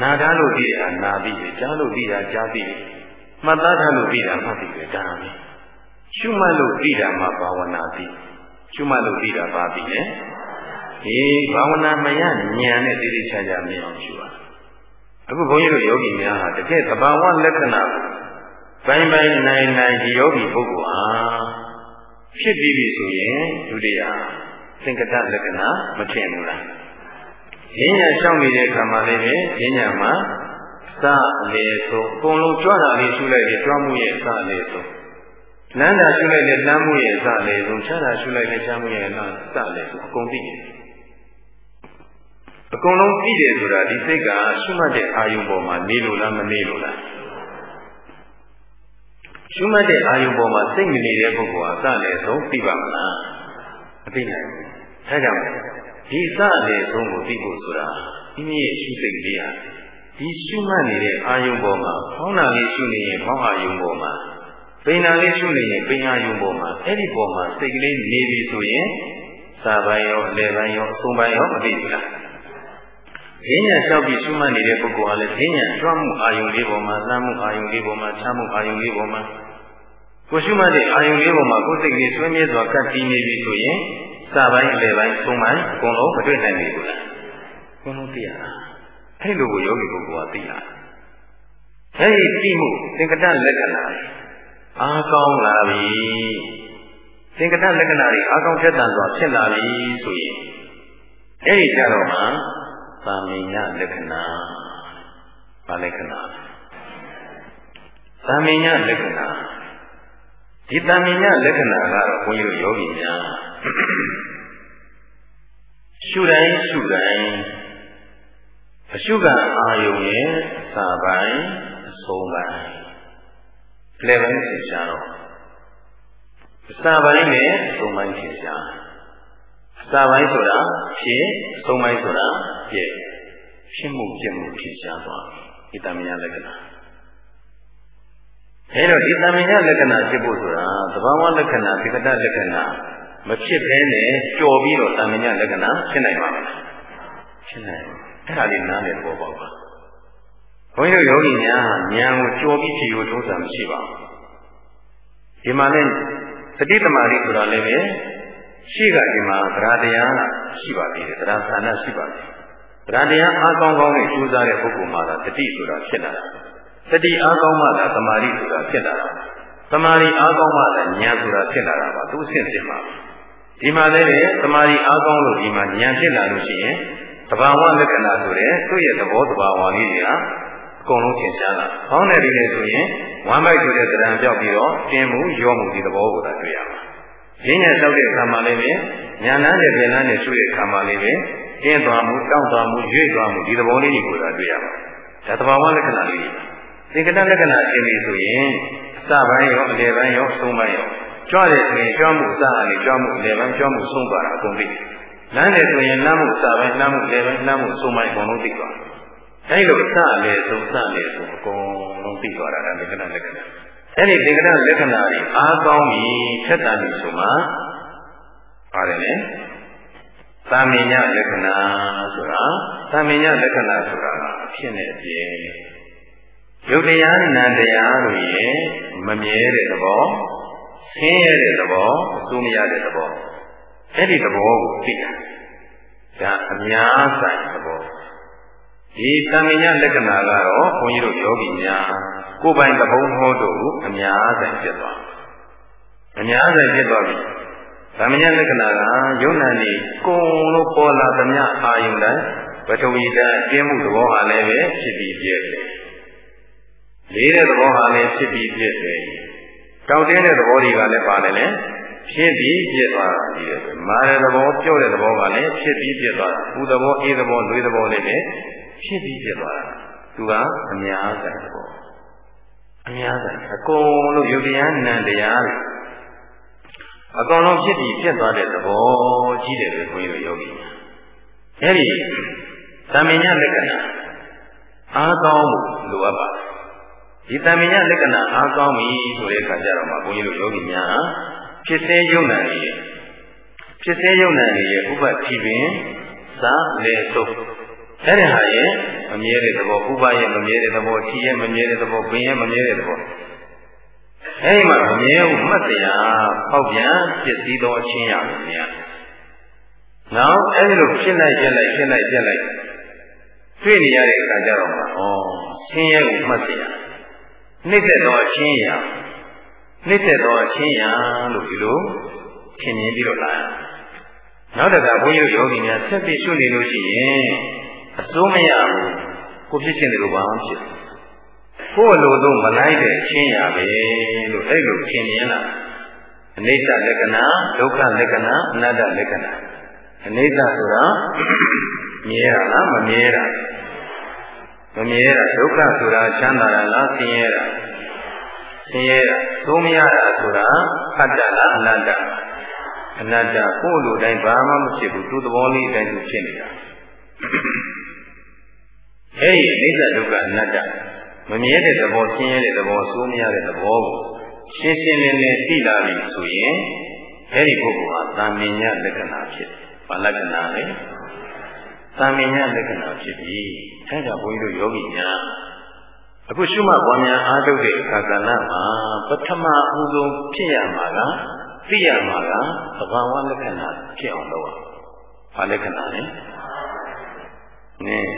နာတာလို့သိတာနာသိတယ်ကြားလို့သိတာကြားသိတယ်မှတ်သားထားလို့သိတာမှတ်သိတယ်ဒါပဲရှုမှတ်လို့သိတာမှဘာဝနာသိရှုမှတ်လို့သိတာဘာသိလဲအေးဘာဝနာမရဉာဏ်နဲ့သိသိချာချာမြင်အောင်ရှုပါ အခုဘုန်းကြီးတို့ယောဂီများဟာတကယ်သဘာဝလက္ခဏာပိုင်းပိုင်းနိုင်နိုင်ဒီယောဂီပုဂ္ဂိုလ်ဟာဖြစ်ပြီးပြီဆိုရင်ဒုတိယသင်္ကတလက္ခဏာမထင်ဘူးလားဉာဏ်ညာရှောင်းနေတဲ့ခါမှလည်းပဲဉာဏ်ညာမှာစအလေဆိုအကုန်လုံးကြွတာလေးရှုလိုက်ပြီးကြွမှုရဲ့အစအလေဆိုလမ်းတာရှုလိုက်တဲ့လမ်းမှုရဲ့အစအလေဆိုခြားတာရှုလိုက်တဲ့ခြားမှုရဲ့အစအလေဆိုအကုန်သိတယ် အကုန်လုံးသိတယ်ဆိုတာဒီစိတ်ကရှုမှတ်တဲ့အာယုံပေါ်မှာနေလို့လားမနေလို့လားရှုမှတ်တဲ့အာယုံပေါ်မှာစိတ်မနေတဲ့ပုဂ္ဂိုလ်ဟာစလည်းဆုံးသိပါမလားမသိနိုင်ဘူးအဲကြောင့်ဒီစလည်းဆုံးကိုသိဖို့ဆိုတာဒီနည်းရှုစိတ်လေးဟာဒီရှုမှတ်နေတဲ့အာယုံပေါ်မှာဖောင်းတာလေးရှုနေရင်ဖောင်းအာယုံပေါ်မှာပိန်တာလေးရှုနေရင်ပိန်အာယုံပေါ်မှာအဲ့ဒီပေါ်မှာစိတ်ကလေးနေပြီဆိုရင်စာပိုင်းရောအလယ်ပိုင်းရောအဆုံးပိုင်းရောမသိဘူးလား ဈဉ္ညာလျှောက်ပြီးရှုမှတ်နေတဲ့ပုဂ္ဂိုလ်ဟာလည်းဈဉ္ညာကြွမှုအာယုံလေးပေါ်မှာသမ်းမှုအာယုံလေးပေါ်မှာချမ်းမှုအာယုံလေးပေါ်မှာကိုရှုမှတ်တဲ့အာယုံလေးပေါ်မှာကိုယ်စိတ်ကလေးဆွေးမြဲစွာကပ်ပြီးနေပြီဆိုရင်စပိုင်းအလယ်ပိုင်းဆုံးပိုင်းအကုန်လုံးမတွေ့နိုင်ဘူးလားအကုန်လုံးသိရတာအဲ့လိုကိုယောဂီပုဂ္ဂိုလ်ကသိတာအဲ့ဒီသိမှုသင်္ကတလက္ခဏာအားကောင်းလာပြီသင်္ကတလက္ခဏာတွေအာကောင်းထက်သန်စွာဖြစ်လာပြီဆိုရင်အဲ့ဒီကြတော့မှ သာမညလက္ခဏာဘာလက္ခဏာသာမညလက္ခဏာဒီသာမညလက္ခဏာကတော့ဘုန်းကြီးတို့ယောဂီများရှုတိုင်းရှုတိုင်းအရှုကအာယုံရဲ့စာပိုင်းအဆုံးပိုင်းလည်းပိုင်းသင်ရှားတော့အစာပိုင်းနဲ့အဆုံးပိုင်းသင်ရှားအ စာပိုင်းဆိုတာဖြစ်အဆုံးပိုင်းဆိုတာပြည့်ဖြစ်မှုပြည့်မှုထင်ရှားသွားဒီတမယလက္ခဏာအဲတော့ဒီတမယလက္ခဏာဖြစ်ဖို့ဆိုတာသဘာဝလက္ခဏာသက္ကတလက္ခဏာမဖြစ်ဘဲနဲ့ကြော်ပြီးတော့တမယလက္ခဏာဖြစ်နိုင်ပါမလားဖြစ်နိုင်အဲ့ဒါလေးနားလည်ပေါ်ပါပါဘုန်းကြီးတို့ယောဂီများဉာဏ်ကိုကြော်ပြီးဖြေလို့ထုံးစံမရှိပါဘူးဒီမှာလည်းသတိသမารိဆိုတာလည်းပဲ ရှိကဒီမှာသရတရားရှိပါသေးတယ်သရဌာနရှိပါသေးတယ်သရတရားအားကောင်းကောင်းနဲ့ကြိုးစားတဲ့ပုဂ္ဂိုလ်မှာတော့တတိဆိုတာဖြစ်လာတာတတိအားကောင်းမှသာသမာဓိဆိုတာဖြစ်လာတာသမာဓိအားကောင်းမှသာဉာဏ်ဆိုတာဖြစ်လာတာပါသူအဆင့်ဆင့်ပါဒီမှာလည်းပဲသမာဓိအားကောင်းလို့ဒီမှာဉာဏ်ဖြစ်လာလို့ရှိရင်တဘာဝလက္ခဏာဆိုတဲ့သူ့ရဲ့သဘောတဘာဝလေးတွေဟာအကုန်လုံးသင်ရှားလာ။ခေါင်းနယ်လေးနဲ့ဆိုရင်ဝမ်းမိုက်ဆိုတဲ့သဏ္ဍာန်ပြောက်ပြီးတော့တင်းမှုရောမှုဒီသဘောကိုသာတွေ့ရမှာ။ ရင်းနဲ့တောက်တဲ့ခါမှလည်းပဲညာနန်းနဲ့ပြန်နန်းနဲ့ဆွေးတဲ့ခါမှလည်းပဲတင်းသွားမှုတောင့်သွားမှုရွေ့သွားမှုဒီသဘောလေးတွေကိုသာတွေ့ရမှာ။ဒါသဘာဝလက္ခဏာလေးတွေ။သင်္ကတလက္ခဏာရှင်းပြီဆိုရင်အစပိုင်းရောအလယ်ပိုင်းရောအဆုံးပိုင်းရောကြွတဲ့ဆိုရင်ကြွမှုအစအနေကြွမှုအလယ်ပိုင်းကြွမှုဆုံးသွားတာအကုန်သိ။လမ်းတယ်ဆိုရင်လမ်းမှုအစပိုင်းလမ်းမှုအလယ်ပိုင်းလမ်းမှုအဆုံးပိုင်းအကုန်လုံးသိသွားတယ်အဲဒီလိုစလေဆုံးစလေဆုံးအကုန်လုံးသိသွားတာလက္ခဏာလက္ခဏာ အဲ့ဒီလက္ခဏာလက္ခဏာတွေအားကောင်းပြီထက်တန်ပြီဆိုမှပါတယ်လေသာမညလက္ခဏာဆိုတာသာမညလက္ခဏာဆိုတာအဖြစ်နဲ့အပြင်ယုတ်တရားနံတရားတို့ရဲ့မမြဲတဲ့သဘောဆင်းရဲတဲ့သဘောအစိုးမရတဲ့သဘောအဲ့ဒီသဘောကိုသိတာဒါအများဆိုင်သဘော ဒီသံမြညာလက္ခဏာကတော့ဘုန်းကြီးတို့ယောဂီများကိုယ်ပိုင်သဘုံဟောတို့အများဆိုင်ဖြစ်သွားအများဆိုင်ဖြစ်သွားပြီသံမြညာလက္ခဏာကယုံနာနေကုံလို့ပေါ်လာသမျှအာယုန်တိုင်းပထဝီဓာတ်ကျင်းမှုသဘောဟာလည်းပဲဖြစ်ပြီးပြည့်တယ်လေးတဲ့သဘောဟာလည်းဖြစ်ပြီးပြည့်တယ်တောက်တင်းတဲ့သဘောတွေကလည်းပါတယ်လေဖြစ်ပြီးပြည့်သွားတာဒီလိုမာတဲ့သဘောပြော့တဲ့သဘောကလည်းဖြစ်ပြီးပြည့်သွားတာပူသဘောအေးသဘောလွေးသဘောလေးလည်း ဖြစ်ပြီးဖြစ်သွားတာသူကအများဆိုင်သဘောအများဆိုင်အကုန်လုံးယုတ်တရားနံတရားအကုန်လုံးဖြစ်ပြီးဖြစ်သွားတဲ့သဘောကြီးတယ်လို့ဘုန်းကြီးတို့ယောဂီအဲ့ဒီသမင်ညလက္ခဏာအားကောင်းမှုလိုအပ်ပါတယ်ဒီသမင်ညလက္ခဏာအားကောင်းပြီဆိုတဲ့အခါကျတော့မှဘုန်းကြီးတို့ယောဂီများဖြစ်စေယုံနာရဲ့ဖြစ်စေယုံနာရဲ့ဥပ္ပတိပင်သာလေသု အဲ့ဒီဟာရဲ့မမြဲတဲ့သဘောဥပါရဲ့မမြဲတဲ့သဘောထီရဲ့မမြဲတဲ့သဘောဘင်းရဲ့မမြဲတဲ့သဘောအဲ့ဒီမှာမမြဲဘူးမှတ်တရားပေါက်ပြန်ဖြစ်စည်းသောအချင်းရမယ်များနောက်အဲ့ဒီလိုဖြစ်လိုက်ပြက်လိုက်ဖြစ်လိုက်ပြက်လိုက်တွေ့နေရတဲ့အခါကျတော့မှဩဆင်းရဲကိုမှတ်တရားနှိမ့်သက်သောအချင်းရနှိမ့်သက်သောအချင်းရလို့ဒီလိုထင်မြင်ပြီးတော့လာနောက်တခါဘုန်းကြီးတို့ယောဂီများဆက်ပြီးရှုနေလို့ရှိရင် အစိုးမရဘူးကိုဖြစ်ခြင်းတွေလိုပါဖြစ်ကိုယ်လိုတော့မလိုက်တဲ့ချင်းရပဲလို့အဲ့လိုထင်မြင်လာအနိစ္စလက္ခဏာဒုက္ခလက္ခဏာအနတ္တလက္ခဏာအနိစ္စဆိုတာမြဲတာလားမမြဲတာမမြဲတာဒုက္ခဆိုတာချမ်းသာတာလားဆင်းရဲတာဆင်းရဲတာသုံးမရတာဆိုတာအတ္တလားအနတ္တအနတ္တကိုယ်လိုတိုင်းဘာမှမဖြစ်ဘူးသူ့သဘောလေးအတိုင်းသူဖြစ်နေတာ အဲဒီအိဋ္ဌဒုက္ခအနတ္တမမြဲတဲ့သဘောဆင်းရဲတဲ့သဘောဆိုးမရတဲ့သဘောကိုရှင်းရှင်းလင်းလင်းသိလာပြီဆိုရင်အဲဒီပုဂ္ဂိုလ်ဟာသာမညလက္ခဏာဖြစ်တယ်။ဘာလက္ခဏာလဲ။သာမညလက္ခဏာဖြစ်ပြီ။အဲဒါဘုန်းကြီးတို့ယောဂီများအခုရှုမှတ်ပွားများအားထုတ်တဲ့အခါကဏ္ဍမှာပထမအဦးဆုံးဖြစ်ရမှာကသိရမှာကသဘာဝလက္ခဏာဖြစ်အောင်လုပ်ရ။ဘာလက္ခဏာလဲ။နည်း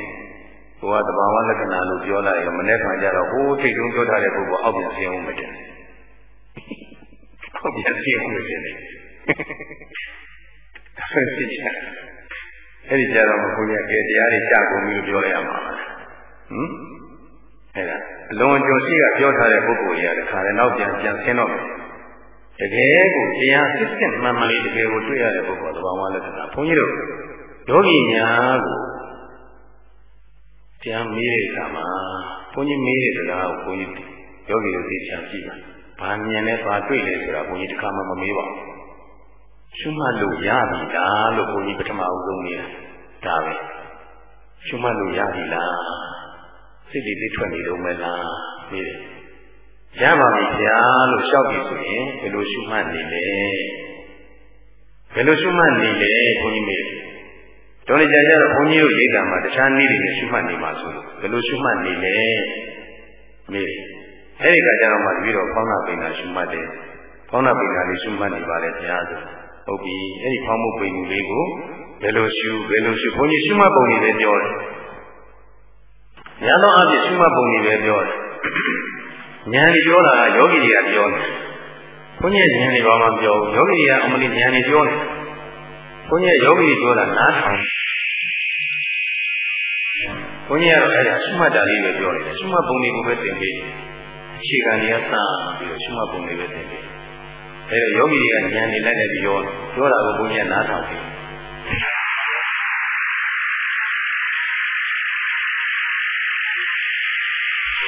ဟိုကတဘာဝလက္ခဏာလို့ပြောလိုက်ရင်မနေ့ကကြတော့ဟိုထိတ်တုံးပြောထားတဲ့ပုဂ္ဂိုလ်အောက်ပြန်ဆင်းအောင်မတင်။အောက်ပြန်ဆင်းအောင်မတင်နဲ့ဖြစ်ချင်အဲ့ဒီကြတော့ဘုရားကဲတရားတွေကြာကုန်ပြီလို့ပြောရမှာဟမ်အဲ့ဒါအလုံးကျော်ရှိကပြောထားတဲ့ပုဂ္ဂိုလ်ကြီးကတခါလည်းနောက်ပြန်ပြန်ဆင်းတော့တကယ်ကိုတရားစစ်စစ်မှန်မှန်လေးတကယ်ကိုတွေ့ရတဲ့ပုဂ္ဂိုလ်သဘာဝလက္ခဏာဘုန်းကြီးတို့ယောဂီများကို တရားမေးတဲ့အခါမှာဘုန်းကြီးမေးတဲ့စကားကိုဘုန်းကြီးယောဂီတို့သိချင်ကြည့်ပါဘာမြင်လဲဘာတွေ့လဲဆိုတာဘုန်းကြီးတစ်ခါမှမမေးပါဘူးရှုမှတ်လို့ရပြီလားလို့ဘုန်းကြီးပထမအဆုံးနေတာဒါပဲရှုမှတ်လို့ရပြီလားစိတ်တွေသိထွက်နေတော့မလားမေးတယ်ရပါပြီဗျာလို့လျှောက်ပြီဆိုရင်ဘယ်လိုရှုမှတ်နေလဲဘယ်လိုရှုမှတ်နေလဲဘုန်းကြီးမေး တယ်တော်နေကြကြတော့ဘုန်းကြီးတို့ရိတ်တာမှာတခြားနည်းတွေနဲ့ရှုမှတ်နေမှာဆိုလို့ဘယ်လိုရှုမှတ်နေလဲမေးအဲ့ဒီကကြတော့မှပြီးတော့ဖောင်းနာပိန်နာရှုမှတ်တယ်ဖောင်းနာပိန်နာလေးရှုမှတ်နေပါလေဗျာဆိုဟုတ်ပြီအဲ့ဒီဖောင်းမှုပိန်မှုလေးကိုဘယ်လိုရှုဘယ်လိုရှုဘုန်းကြီးရှုမှတ်ပုံတွေလည်းပြောတယ်ညာတော့အပြည့်ရှုမှတ်ပုံတွေလည်းပြောတယ်ဉာဏ်ကြီးပြောတာကယောဂီတွေကပြောတယ်ဘုန်းကြီးဉာဏ်တွေဘာမှပြောဘူးယောဂီတွေကအမလီဉာဏ်တွေပြောတယ် ဘုန်းကြီးယောဂီတွေပြောတာနားထောင်ဘုန်းကြီးကတော့အဲ့ဒါရှုမှတ်တာလေးပဲပြောတယ်ရှုမှတ်ပုံတွေကိုပဲသင်ပေးအခြေခံတွေကစပြီးတော့ရှုမှတ်ပုံတွေပဲသင်ပေးအဲ့တော့ယောဂီတွေကဉာဏ်တွေလိုက်လိုက်ပြီးပြောပြောတာကိုဘုန်းကြီးကနားထောင်ပြီး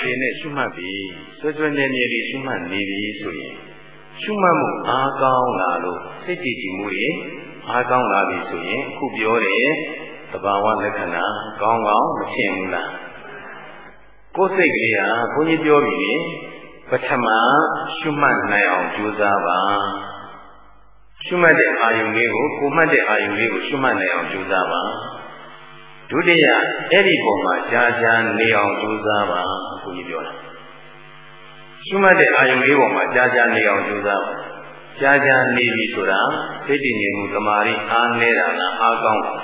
ဒီနဲ့ရှုမှတ်ပြီးဆွဆွနေနေပြီးရှုမှတ်နေပြီဆိုရင်ရှုမှတ်မှုအားကောင်းလာလို့စိတ်တည်ကြည်မှုတွေ အားကောင်းလာပြီဆိုရင်အခုပြောတဲ့သဘာဝလက္ခဏာကောင်းကောင်းမဖြစ်ဘူးလားကိုယ်စိတ်ကလေးဟာဘုန်းကြီးပြောပြီးပထမရှုမှတ်နိုင်အောင်ကြိုးစားပါရှုမှတ်တဲ့အာယုံလေးကိုကိုမှတ်တဲ့အာယုံလေးကိုရှုမှတ်နိုင်အောင်ကြိုးစားပါဒုတိယအဲ့ဒီပုံမှာကြာကြာနေအောင်ကြိုးစားပါဘုန်းကြီးပြောတာရှုမှတ်တဲ့အာယုံလေးပုံမှာကြာကြာနေအောင်ကြိုးစားပါ ကြာကြာနေပြီဆိုတာစိတ်တည်ငြိမ်မှုတမာရီအားနေတာလားအားကောင်းလား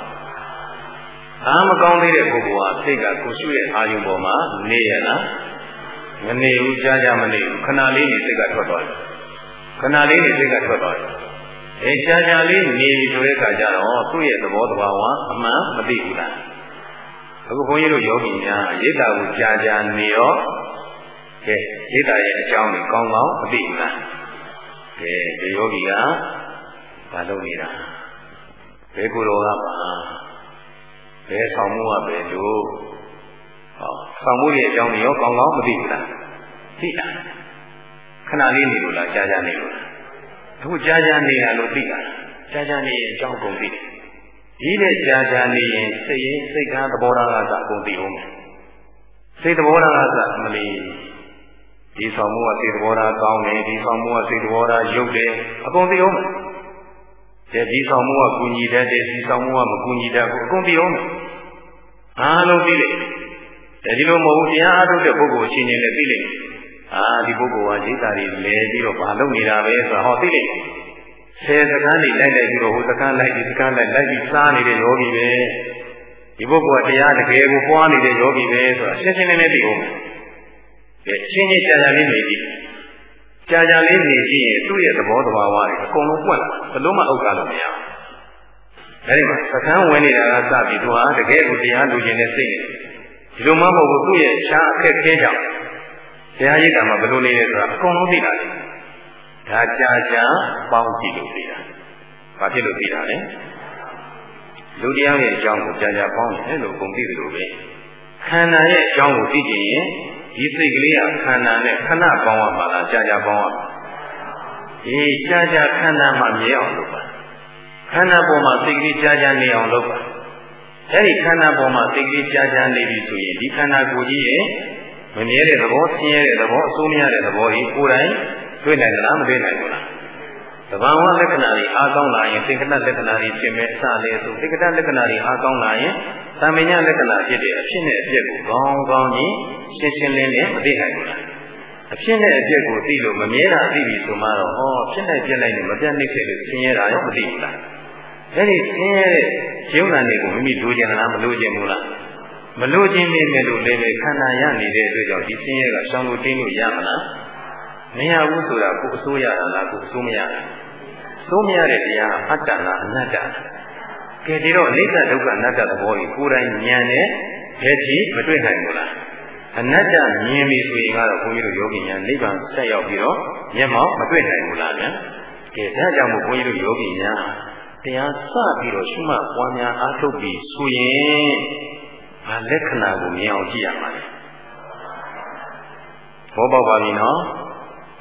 အားမကောင်းသေးတဲ့ပုဂ္ဂိုလ်ဟာစိတ်ကကိုရှုရဲ့အာယုံပေါ်မှာနေရလားမနေဘူးကြာကြာမနေဘူးခဏလေးနေစိတ်ကထွက်သွားတယ်ခဏလေးနေစိတ်ကထွက်သွားတယ်အဲကြာကြာလေးနေပြီဆိုတဲ့အခါကျတော့သူ့ရဲ့သဘောတဘာဝအမှန်မသိဘူးလားအခုဘုန်းကြီးတို့ယောဂီများရိတ်တာကိုကြာကြာနေရောကဲရိတ်တာရဲ့အကြောင်းကိုကောင်းကောင်းမသိဘူးလား ကဲဒီယောဂီကဘာလုပ်နေတာဘယ်ကိုယ်တော်ကပါဘယ်ဆောင်မှုကဘယ်လိုဟောဆောင်မှုရဲ့အကြောင်းကိုရောကောင်းကောင်းမသိဘူးလားသိတာခဏလေးနေလို့လားကြာကြာနေလို့လားအခုကြာကြာနေရလို့သိတာကြာကြာနေရင်အကြောင်းကုန်သိတယ်ဒီနဲ့ကြာကြာနေရင်စိတ်ရင်စိတ်ကားသဘောထားကသာအကုန်သိအောင်မယ်စိတ်သဘောထားကသာမလီ ဒီဆောင်မှုကစိတ်သဘောထားကောင်းတယ်ဒီဆောင်မှုကစိတ်သဘောထားရုပ်တယ်အကုန်သိအောင်မယ်ဒီဆောင်မှုကကုညီတတ်တယ်ဒီဆောင်မှုကမကုညီတတ်ဘူးအကုန်သိအောင်မယ်အားလုံးသိလိမ့်တယ်ဒီလိုမဟုတ်ဘူးတရားအားထုတ်တဲ့ပုဂ္ဂိုလ်အချင်းချင်းလည်းသိလိမ့်မယ်အာဒီပုဂ္ဂိုလ်ကရိတ်တာတွေလဲပြီးတော့ဘာလုပ်နေတာပဲဆိုတာဟောသိလိမ့်မယ်ဆယ်စကားနေလိုက်လိုက်ပြီးတော့ဟိုစကားလိုက်ဒီစကားလိုက်လိုက်ပြီးစားနေတဲ့ယောဂီပဲဒီပုဂ္ဂိုလ်ကတရားတကယ်ကိုပွားနေတဲ့ယောဂီပဲဆိုတာရှင်းရှင်းလင်းလင်းသိအောင် ကဲရှင်းရှင်းကြာကြာလေးနေကြည့်ကြာကြာလေးနေကြည့်ရင်သူ့ရဲ့သဘောတဘာဝတွေအကုန်လုံးပွက်လာဘလို့မှအောက်ကလို့မရဘူးအဲဒီမှာစကန်းဝင်နေတာကစပြီးသူဟာတကယ်ကိုတရားလူကျင်တဲ့စိတ်နဲ့ဒီလိုမှမဟုတ်ဘူးသူ့ရဲ့ရှားအခက်ခဲကြောင့်တရားရိပ်တာမှာဘယ်လိုနေလဲဆိုတာအကုန်လုံးသိတာလေဒါကြာကြာပေါင်းကြည့်လို့သိတာဘာဖြစ်လို့သိတာလဲလူတရားရဲ့အကြောင်းကိုကြာကြာပေါင်းတယ်လို့ပုံသိတယ်လို့ပဲခန္ဓာရဲ့အကြောင်းကိုသိကြရင် ဒီစိတ်ကလေးကခန္ဓာနဲ့ခဏပေါင်းရမှာလားကြာကြာပေါင်းရမှာအေးကြာကြာခန္ဓာမှာမြဲအောင်လုပ်ပါခန္ဓာပေါ်မှာစိတ်ကလေးကြာကြာနေအောင်လုပ်ပါအဲ့ဒီခန္ဓာပေါ်မှာစိတ်ကလေးကြာကြာနေပြီဆိုရင်ဒီခန္ဓာကိုယ်ကြီးရဲ့မမြဲတဲ့သဘောဆင်းရဲတဲ့သဘောအဆိုးမရတဲ့သဘောကြီးကိုယ်တိုင်တွေ့နိုင်သလားမတွေ့နိုင်ဘူးလားသဘာဝလက္ခဏာတွေအားကောင်းလာရင်သင်္ကတလက္ခဏာတွေဖြစ်မဲ့အစလေးဆိုသင်္ကတလက္ခဏာတွေအားကောင်းလာရင် သာမညလက္ခဏာဖြစ်တဲ့အဖြစ်နဲ့အပျက်ကိုကောင်းကောင်းကြီးရှင်းရှင်းလင်းလင်းမသိနိုင်ဘူးလားအဖြစ်နဲ့အပျက်ကိုသိလို့မမြဲတာသိပြီဆိုမှတော့ဟောဖြစ်နေပြက်လိုက်နေမပြတ်နေခဲ့လို့ဆင်းရဲတာရောမသိဘူးလားအဲ့ဒီဆင်းရဲတဲ့ကျုံနာတွေကိုမိမိလိုချင်လားမလိုချင်ဘူးလားမလိုချင်နေမယ်လို့လည်းပဲခန္ဓာရနေတဲ့အတွက်ကြောင့်ဒီဆင်းရဲကရှောင်လို့တင်းလို့ရမလားမရဘူးဆိုတာကိုအစိုးရတာလားကိုအစိုးမရတာသုံးမရတဲ့တရားအတ္တလားအနတ္တ ကဲဒီတော့အနိစ္စဒုက္ခအနတ္တသဘောကြီးကိုယ်တိုင်ဉာဏ်နဲ့ဘယ်ကြည့်မတွေ့နိုင်ဘူးလားအနတ္တမြင်ပြီဆိုရင်ကတော့ဘုန်းကြီးတို့ယောဂီများနိဗ္ဗာန်ဆက်ရောက်ပြီးတော့မျက်မှောက်မတွေ့နိုင်ဘူးလားဗျာကဲဒါကြောင့်မို့ဘုန်းကြီးတို့ယောဂီများတရားစပြီးတော့ရှုမှတ်ပွားများအားထုတ်ပြီးဆိုရင်ဘာလက္ခဏာကိုမြင်အောင်ကြည့်ရမှာလဲဘောပေါက်ပါပြီနော်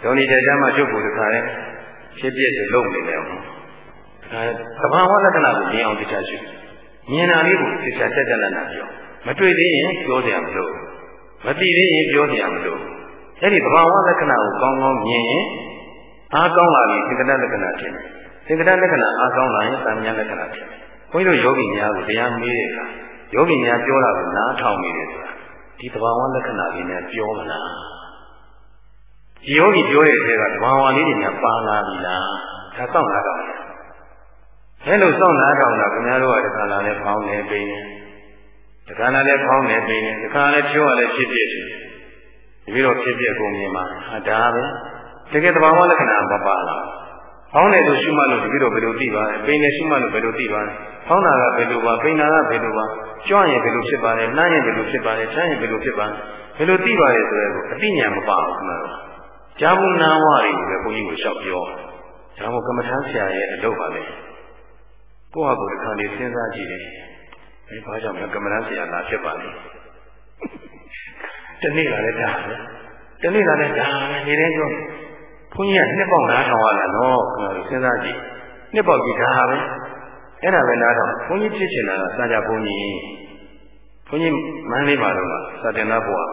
ဒုံနေတဲ့ကျမ်းမှာကျုပ်ကိုတခါလဲဖြစ်ဖြစ်ဆိုလုံးနေတယ်ဟုတ်အဲ သဘာဝလက္ခဏာကိုမြင်အောင်တရားရှိမြင်တာလေးကိုတရားတက်တက်လက်လက်ပြောမတွေ့သေးရင်ပြောစရာမလိုမသိသေးရင်ပြောစရာမလိုအဲ့ဒီသဘာဝလက္ခဏာကိုကောင်းကောင်းမြင်ရင်အားကောင်းလာပြီသင်္ကတလက္ခဏာဖြစ်တယ်သင်္ကတလက္ခဏာအားကောင်းလာရင်သံမြလက္ခဏာဖြစ်တယ်ဘုန်းကြီးတို့ယောဂီများကိုတရားမေးတဲ့အခါယောဂီများပြောတာကိုနားထောင်နေတယ်ဆိုတာဒီသဘာဝလက္ခဏာလေးနဲ့ပြောမလားဒီယောဂီပြောတဲ့အဲကသဘာဝလေးတွေများပါလာပြီလားဒါစောင့်လာတော့ အဲလိုစောင့်လာတော့တာခင်ဗျားတို့ကတခါလာလဲဖောင်းနေပိနေတခါလာလဲဖောင်းနေပိနေတခါလဲချိုးရလဲဖြစ်ဖြစ်တယ်ဒီပြီးတော့ဖြစ်ဖြစ်ကုန်မြင်မှာဟာဒါပဲတကယ်သဘာဝလက္ခဏာမပါလားဖောင်းတယ်လို့ရှုမှတ်လို့ဒီပြီးတော့ဘယ်လိုသိပါလဲပိနေရှုမှတ်လို့ဘယ်လိုသိပါလဲဖောင်းတာကဘယ်လိုပါပိနာကဘယ်လိုပါကြွရင်ဘယ်လိုဖြစ်ပါလဲနှမ်းရင်ဘယ်လိုဖြစ်ပါလဲချမ်းရင်ဘယ်လိုဖြစ်ပါလဲဘယ်လိုသိပါလဲဆိုရဲကိုအသိဉာဏ်မပါဘူးခင်ဗျားတို့ကြားဘူးနာဝတွေကိုပဲဘုန်းကြီးကိုလျှောက်ပြောဒါမို့ကမ္မထမ်းဆရာရဲ့အလုပ်ပါလေ ကိုယ့်ဟာကိုယ်တစ်ခါလေးစဉ်းစားကြည့်တယ်အဲဘာကြောင့်လဲကမ္မထမ်းဆရာလာဖြစ်ပါလိမ့်တနေ့ကလည်းဒါပဲတနေ့ကလည်းဒါပဲနေတယ်ပြောဘုန်းကြီးကနှစ်ပေါက်နားထောင်ရတာနော်စဉ်းစားကြည့်နှစ်ပေါက်ကြီးဒါပဲအဲ့ဒါပဲနားထောင်ဘုန်းကြီးဖြစ်ချင်တာကစာကြဘုန်းကြီးဘုန်းကြီးမန်းလေးပါတော့စာတင်သားဘုရား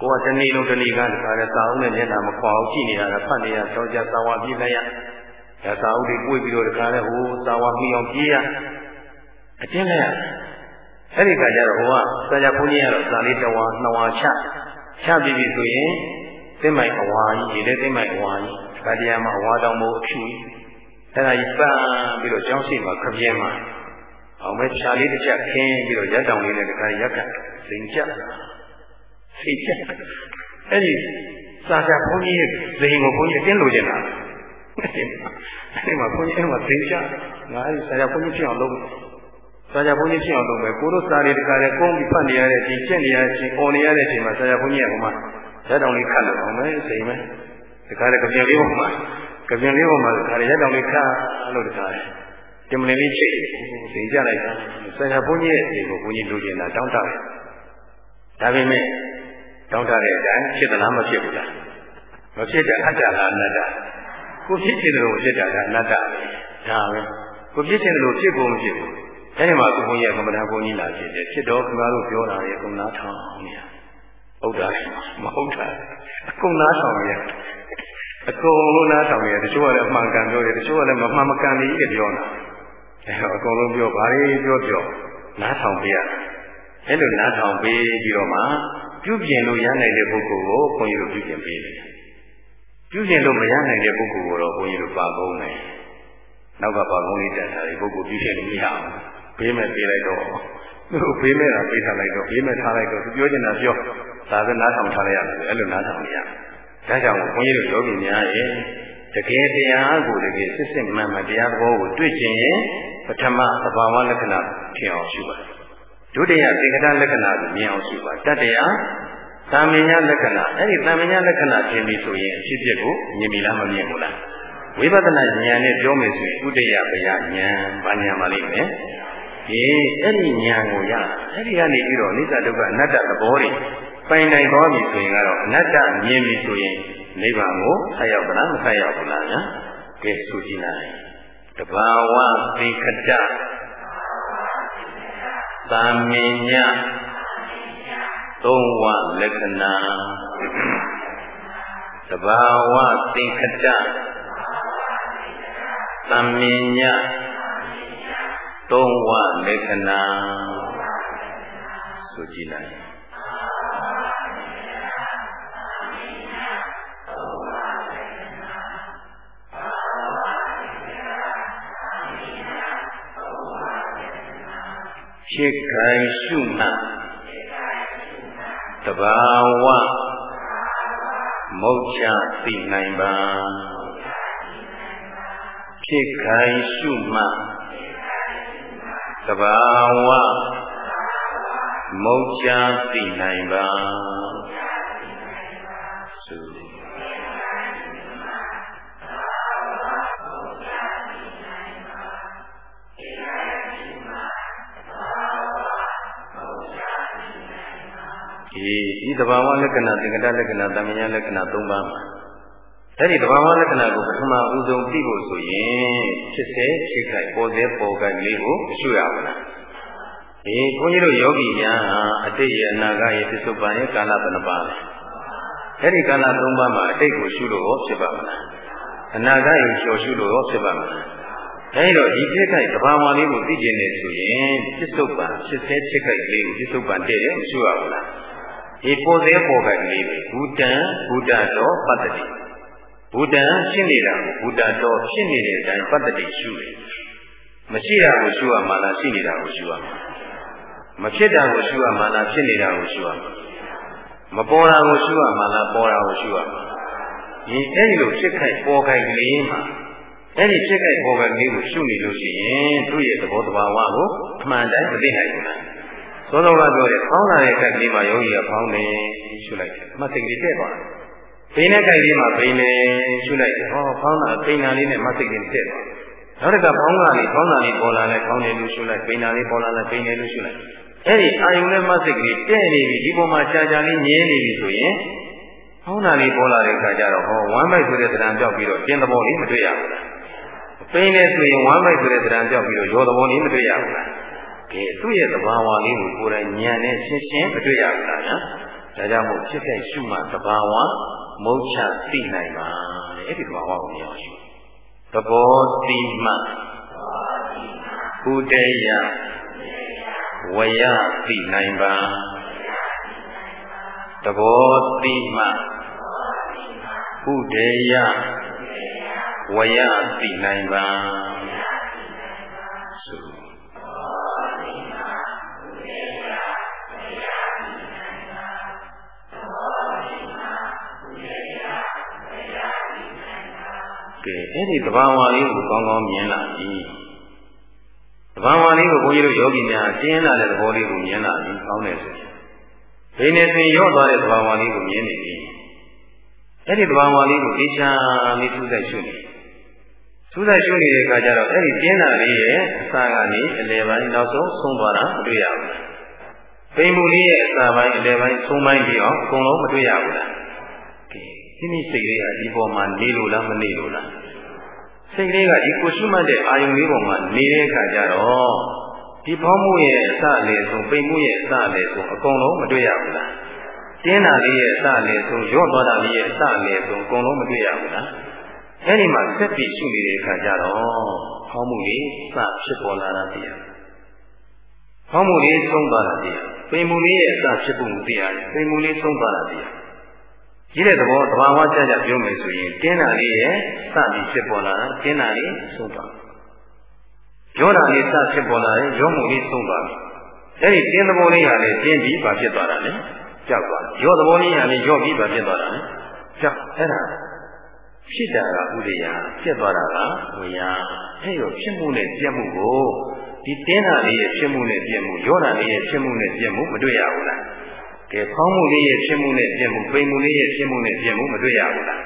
ကိုကတနေ့လုံးတနေ့ကတခါလဲစာအုပ်နဲ့မျက်နှာမခွာအောင်ကြည့်နေတာကဖတ်နေရကြောကြစာဝါပြေးလိုက်ရ ဒါစာအုပ်တွေပွေပြီးတော့တခါလဲဟိုစာဝါပြီးအောင်ပြေးရအတင်းလဲအဲ့ဒီကကြတော့ဟိုကစာကြဘုန်းကြီးကတော့စာလေးတဝါနှစ်ဝါချချပြီးပြီဆိုရင်သိမိုက်အဝါကြီးရေလဲသိမိုက်အဝါကြီးခါတရားမှာအဝါတောင်မို့အဖြူအဲ့ဒါကြီးပန်းပြီးတော့ကျောင်းရှိမှာခပြင်းမှာအောင်မဲ့ခြာလေးတစ်ချက်ခင်းပြီးတော့ရက်တောင်လေးနဲ့တခါရက်ကစိန်ချက်စိတ်ချက်အဲ့ဒီစာချဘုန်းကြီးရဲ့ဇိမ်ကိုဘုန်းကြီးအတင်းလိုချင်တာ အဲ့ဒီမှာဘုန်းကြီးအဲ့မှာဇိမ်ချငါအဲ့ဒီစာချဘုန်းကြီးဖြစ်အောင်လုပ်စာချဘုန်းကြီးဖြစ်အောင်လုပ်မယ်ကိုတို့စာတွေတခါလေကုန်းပြီးဖတ်နေရတဲ့ဒီကျင့်နေရတဲ့အချိန်ပေါ်နေရတဲ့အချိန်မှာစာချဘုန်းကြီးကဟိုမှာရက်တောင်လေးခတ်လို့အောင်မယ်ဇိမ်မယ်တခါလေကြပြလေးပေါ်မှာကြပြလေးပေါ်မှာတခါလေရက်တောင်လေးခတ်လို့တခါလေတင်မလင်းလေးချိတ်ဇိမ်ကြလိုက်တာစာချဘုန်းကြီးရဲ့ဇိမ်ကိုဘုန်းကြီးလိုချင်တာတောင်းတတယ်ဒါပေမဲ့တောင်းတတဲ့အတိုင်းဖြစ်သလားမဖြစ်ဘူးလားမဖြစ်တဲ့အတ္တလားအနတ္တ ကိုဖြစ်ချင်တယ်လို့ဖြစ်တာကအနတ္တဒါပဲကိုဖြစ်ချင်တယ်လို့ဖြစ်ဖို့မဖြစ်ဘူးအဲဒီမှာကိုဘုန်းကြီးကကမ္မဋ္ဌာန်းဘုန်းကြီးလာဖြစ်တယ်ဖြစ်တော့ခင်ဗျားတို့ပြောတာရဲ့ကုနာထောင်နေဟုတ်တာမဟုတ်တာအကုန်နားထောင်နေအကုန်လုံးနားထောင်နေတချို့ကလည်းအမှန်ကန်ပြောတယ်တချို့ကလည်းမမှန်မကန်ကြီးပြောတာအဲတော့အကုန်လုံးပြောဘာလေးပြောပြောနားထောင်ပေးရအဲ့လိုနားထောင်ပေးပြီးတော့မှပြုပြင်လို့ရနိုင်တဲ့ပုဂ္ဂိုလ်ကိုဘုန်းကြီးတို့ပြုပြင်ပေးတယ် ပြုပြင်လို့မရနိုင်တဲ့ပုဂ္ဂိုလ်ကိုတော့ဘုန်းကြီးတို့ပါကုန်းတယ်နောက်ကပါကုန်းလေးတက်ထားတယ်ပုဂ္ဂိုလ်ပြုပြင်လို့မရအောင်ဘေးမဲ့ပေးလိုက်တော့သူ့ဘေးမဲ့တာပေးထားလိုက်တော့ဘေးမဲ့ထားလိုက်တော့သူပြောချင်တာပြောဒါပဲနားထောင်ထားလိုက်ရတယ်အဲ့လိုနားထောင်ရဒါကြောင့်ဘုန်းကြီးတို့ယောဂီများရဲ့တကယ်တရားကိုတကယ်စစ်စစ်မှန်မှန်တရားသဘောကိုတွေ့ကျင်ရင်ပထမသဘာဝလက္ခဏာထင်အောင်ရှုပါဒုတိယသင်္ကတလက္ခဏာကိုမြင်အောင်ရှုပါတတိယ သာမညလက္ခဏာအဲ့ဒီသာမညလက္ခဏာထင်ပြီဆိုရင်အဖြစ်အပျက်ကိုမြင်ပြီလားမမြင်ဘူးလားဝိပဿနာဉာဏ်နဲ့ပြောမယ်ဆိုရင်ဥဒိယပယဉာဏ်ဗာဉာဏ်ပါလိမ့်မယ်ဒီအဲ့ဒီဉာဏ်ကိုရအဲ့ဒီကနေပြီးတော့အနိစ္စဒုက္ခအနတ္တသဘောတွေပိုင်နိုင်သွားပြီဆိုရင်ကတော့အနတ္တမြင်ပြီဆိုရင်နိဗ္ဗာန်ကိုဆက်ရောက်သလားမဆက်ရောက်ဘူးလားညာကဲဆိုကြည့်လိုက်တဘာဝသင်္ခတသာမည သုံးဝလက္ခဏာတဘာဝသင်္ခတသမညသုံးဝလက္ခဏာဆိုကြည့်လိုက်ဖြစ်ခိုင်ရှုမှတ် တဘာဝမုတ်ချသိနိုင်ပါဖြစ်ခိုင်ရှုမှသဘာဝမုတ်ချသိနိုင်ပါ ဒီဒီသဘာဝလက္ခဏာသင်္ကတလက္ခဏာတမညာလက္ခဏာ၃ပါးမှာအဲ့ဒီသဘာဝလက္ခဏာကိုပထမဦးဆုံးသိဖို့ဆိုရင်ဖြစ်စေဖြစ်ခိုက်ပေါ်စေပေါ်ခိုက်လေးကိုရှုရပါလားဒီဘုန်းကြီးတို့ယောဂီများဟာအတိတ်ရဲ့အနာဂတ်ရဲ့ပြစ္ဆုတ်ပန်ရဲ့ကာလဘယ်နှပါလဲအဲ့ဒီကာလ၃ပါးမှာအတိတ်ကိုရှုလို့ဖြစ်ပါမလားအနာဂတ်ကိုလျှော်ရှုလို့ဖြစ်ပါမလားအဲဒီတော့ဒီဖြစ်ခိုက်သဘာဝလေးကိုသိကျင်နေဆိုရင်ပြစ္ဆုတ်ပန်ဖြစ်စေဖြစ်ခိုက်လေးကိုပြစ္ဆုတ်ပန်တည့်တယ်မရှုရဘူးလား ဒီပေါ်စေပေါ်ခိုက်လေးပဲဘူတံဘူတတော်ပတ္တိဘူတံဖြစ်နေတာကိုဘူတတော်ဖြစ်နေတဲ့အတိုင်းပတ္တိရှုတယ်မရှိတာကိုရှုရမှာလားရှိနေတာကိုရှုရမှာမဖြစ်တာကိုရှုရမှာလားဖြစ်နေတာကိုရှုရမှာမပေါ်တာကိုရှုရမှာလားပေါ်တာကိုရှုရမှာဒီအဲဒီလိုဖြစ်ခိုက်ပေါ်ခိုက်ကလေးမှာအဲ့ဒီဖြစ်ခိုက်ပေါ်ခိုက်ကလေးကိုရှုနေလို့ရှိရင်သူ့ရဲ့သဘောတဘာဝကိုအမှန်တိုင်းမသိနိုင်ဘူးလား သောတော်ကပြောတယ်ဖောင်းလာတဲ့ခိုက်ကလေးမှာယောဂီကဖောင်းတယ်ရှုလိုက်တယ်မှတ်စိတ်လေးတဲ့သွားတယ်ဘိန်းတဲ့ခိုက်လေးမှာဘိန်းတယ်ရှုလိုက်တယ်ဟောဖောင်းတာဘိန်းတာလေးနဲ့မှတ်စိတ်လေးတဲ့သွားနောက်တစ်ခါဖောင်းတာလေးဖောင်းတာလေးပေါ်လာလိုက်ဖောင်းတယ်လို့ရှုလိုက်ဘိန်းတာလေးပေါ်လာလိုက်ဘိန်းတယ်လို့ရှုလိုက်အဲ့ဒီအာယုန်နဲ့မှတ်စိတ်ကလေးတဲ့နေပြီဒီပေါ်မှာကြာကြာလေးငြင်းနေပြီဆိုရင်ဟောင်းတာလေးပေါ်လာတဲ့အခါကျတော့ဟောဝမ်းမိုက်ဆိုတဲ့သဏ္ဍာန်ပြောက်ပြီးတော့ကျင်းသဘောလေးမတွေ့ရဘူးလားပိန်းနေဆိုရင်ဝမ်းမိုက်ဆိုတဲ့သဏ္ဍာန်ပြောက်ပြီးတော့ရောသဘောလေးမတွေ့ရဘူးလား ကဲသူ့ရဲ့သဘာဝလေးကိုကိုယ်တိုင်ဉာဏ်နဲ့ရှင်းရှင်းမတွေ့ရဘူးလားညာဒါကြောင့်မို့ဖြစ်တဲ့ရှုမှသဘာဝမုတ်ချသိနိုင်ပါတဲ့အဲ့ဒီသဘာဝကိုမြင်အောင်ရှုသဘောတိမှဥဒိယဝယသိနိုင်ပါသဘောတိမှဥဒိယဝယသိနိုင်ပါ ကဲအဲ့ဒီသဘာဝလေးကိုကောင်းကောင်းမြင်လာပြီသဘာဝလေးကိုဘုန်းကြီးတို့ယောဂီများကျင်းလာတဲ့သဘောလေးကိုမြင်လာပြီကောင်းတယ်ဆိုရင်ဘိနေစဉ်ရော့သွားတဲ့သဘာဝလေးကိုမြင်နေပြီအဲ့ဒီသဘာဝလေးကိုအေးချမ်းလေးထူးဆိုင်ရှုနေ ထူးဆိုင်ရှုနေတဲ့အခါကျတော့အဲ့ဒီကျင်းလာလေးရဲ့အစာကနေအလယ်ပိုင်းနောက်ဆုံးဆုံးသွားတာမတွေ့ရဘူးပိန်မူလေးရဲ့အစာပိုင်းအလယ်ပိုင်းဆုံးပိုင်းပြီးတော့အကုန်လုံးမတွေ့ရဘူးလားမိမိစိတ်လေးကဒီပေါ်မှာနေလို့လားမနေလို့လားစိတ်လေးကဒီကိုရှုမှတ်တဲ့အာယုံလေးပေါ်မှာနေတဲ့အခါကျတော့ဒီဖောင်းမှုရဲ့အစအလေဆုံးပိန်မှုရဲ့အစအလေဆုံးအကုန်လုံးမတွေ့ရဘူးလားတင်းတာလေးရဲ့အစအလေဆုံးရော့သွားတာလေးရဲ့အစအလေဆုံးအကုန်လုံးမတွေ့ရဘူးလား အဲ့ဒီမှာဆက်ပြီးရှုနေတဲ့အခါကျတော့ဖောင်းမှုလေးစဖြစ်ပေါ်လာတာသိရတယ်ဖောင်းမှုလေးဆုံးသွားတာသိရတယ်ပိန်မှုလေးရဲ့အစဖြစ်ပုံသိရတယ်ပိန်မှုလေးဆုံးသွားတာသိရတယ်ကြီးတဲ့သဘောသဘာဝကြကြပြောမယ်ဆိုရင်တင်းတာလေးရဲ့စပြီးဖြစ်ပေါ်လာတာတင်းတာလေးဆုံးသွားရောတာလေးစဖြစ်ပေါ်လာရင်ရောမှုလေးဆုံးသွားပြီအဲ့ဒီတင်းသဘောလေးဟာလည်းတင်းပြီးပါဖြစ်သွားတာလေကြောက်သွားရောသဘောလေးဟာလည်းရောပြီးပါဖြစ်သွားတာလေကြောက်အဲ့ဒါ ဖြစ်တာကဥဒိယဖြစ်သွားတာကဝေယအဲ့ရောဖြစ်မှုနဲ့ပြက်မှုကိုဒီတင်းတာလေးရဲ့ဖြစ်မှုနဲ့ပြက်မှုရောတာလေးရဲ့ဖြစ်မှုနဲ့ပြက်မှုမတွေ့ရဘူးလားကဲဖောင်းမှုလေးရဲ့ဖြစ်မှုနဲ့ပြည့်မှုပိန်မှုလေးရဲ့ဖြစ်မှုနဲ့ပြည့်မှုမတွေ့ရဘူးလား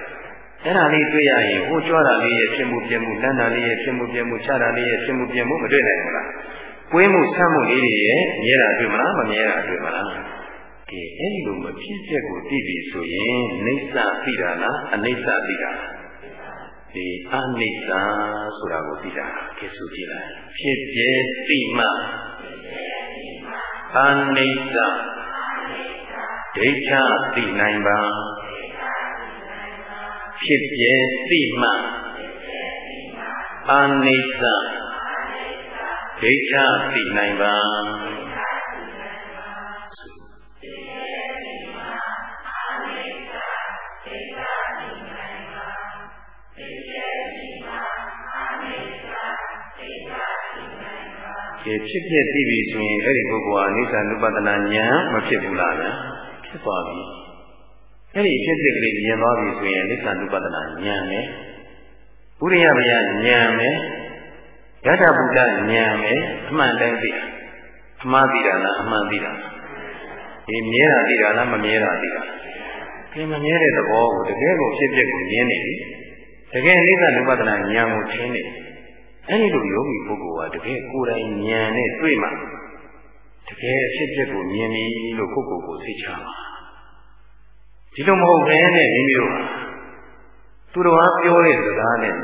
အဲ့ဒါလေးတွေ့ရရင်ဟိုကြွားတာလေးရဲ့ဖြစ်မှုပြည့်မှုလမ်းတာလေးရဲ့ဖြစ်မှုပြည့်မှုခြားတာလေးရဲ့ဖြစ်မှုပြည့်မှုမတွေ့နိုင်ဘူးလားကွေးမှုဆမ်းမှုလေးတွေရဲ့မြဲတာတွေ့မလားမမြဲတာတွေ့မလား ကဲအဲ့ဒီလိုမဖြစ်ချက်ကိုသိပြီဆိုရင်အိဋ္ဌသိတာလားအနိစ္စသိတာလားဒီအနိစ္စဆိုတာကိုသိတာကဲဆိုကြည့်လိုက်ဖြစ်ပြသိမှအနိစ္စဒိဋ္ဌသိနိုင်ပါဖြစ်ပြဲသိမှအာနိစ္စဒိဋ္ဌသိနိုင်ပါ ဖြစ်ဖြစ်သိပြီဆိုရင်အဲ့ဒီပုဂ္ဂိုလ်ဟာအိဋ္ဌာနုပဒနာဉာဏ်မဖြစ်ဘူးလားဗျာဖြစ်သွားပြီအဲ့ဒီဖြစ်ဖြစ်ကလေးမြင်သွားပြီဆိုရင်လိက္ခဏုပဒနာဉာဏ်နဲ့ဥရိယဗျာဉာဏ်မယ်ယထာဘုဒ္ဓဉာဏ်မယ်အမှန်တိုင်းသိတာအမှားသိတာလားအမှန်သိတာဒီမြဲတာသိတာလားမမြဲတာသိတာဒီမမြဲတဲ့သဘောကိုတကယ်ကိုဖြစ်ဖြစ်ကိုမြင်နေပြီတကယ်အိဋ္ဌနုပဒနာဉာဏ်ကိုထင်းနေ အဲ့ဒီလိုယောဂီပုဂ္ဂိုလ်ကတကယ်ကိုယ်တိုင်ဉာဏ်နဲ့တွေ့မှတကယ်ဖြစ်ဖြစ်ကိုမြင်ပြီလို့ကိုယ့်ကိုယ်ကိုသိချပါဒီလိုမဟုတ်ဘဲနဲ့မိမိတို့သူတော်ဟာပြောတဲ့စကားနဲ့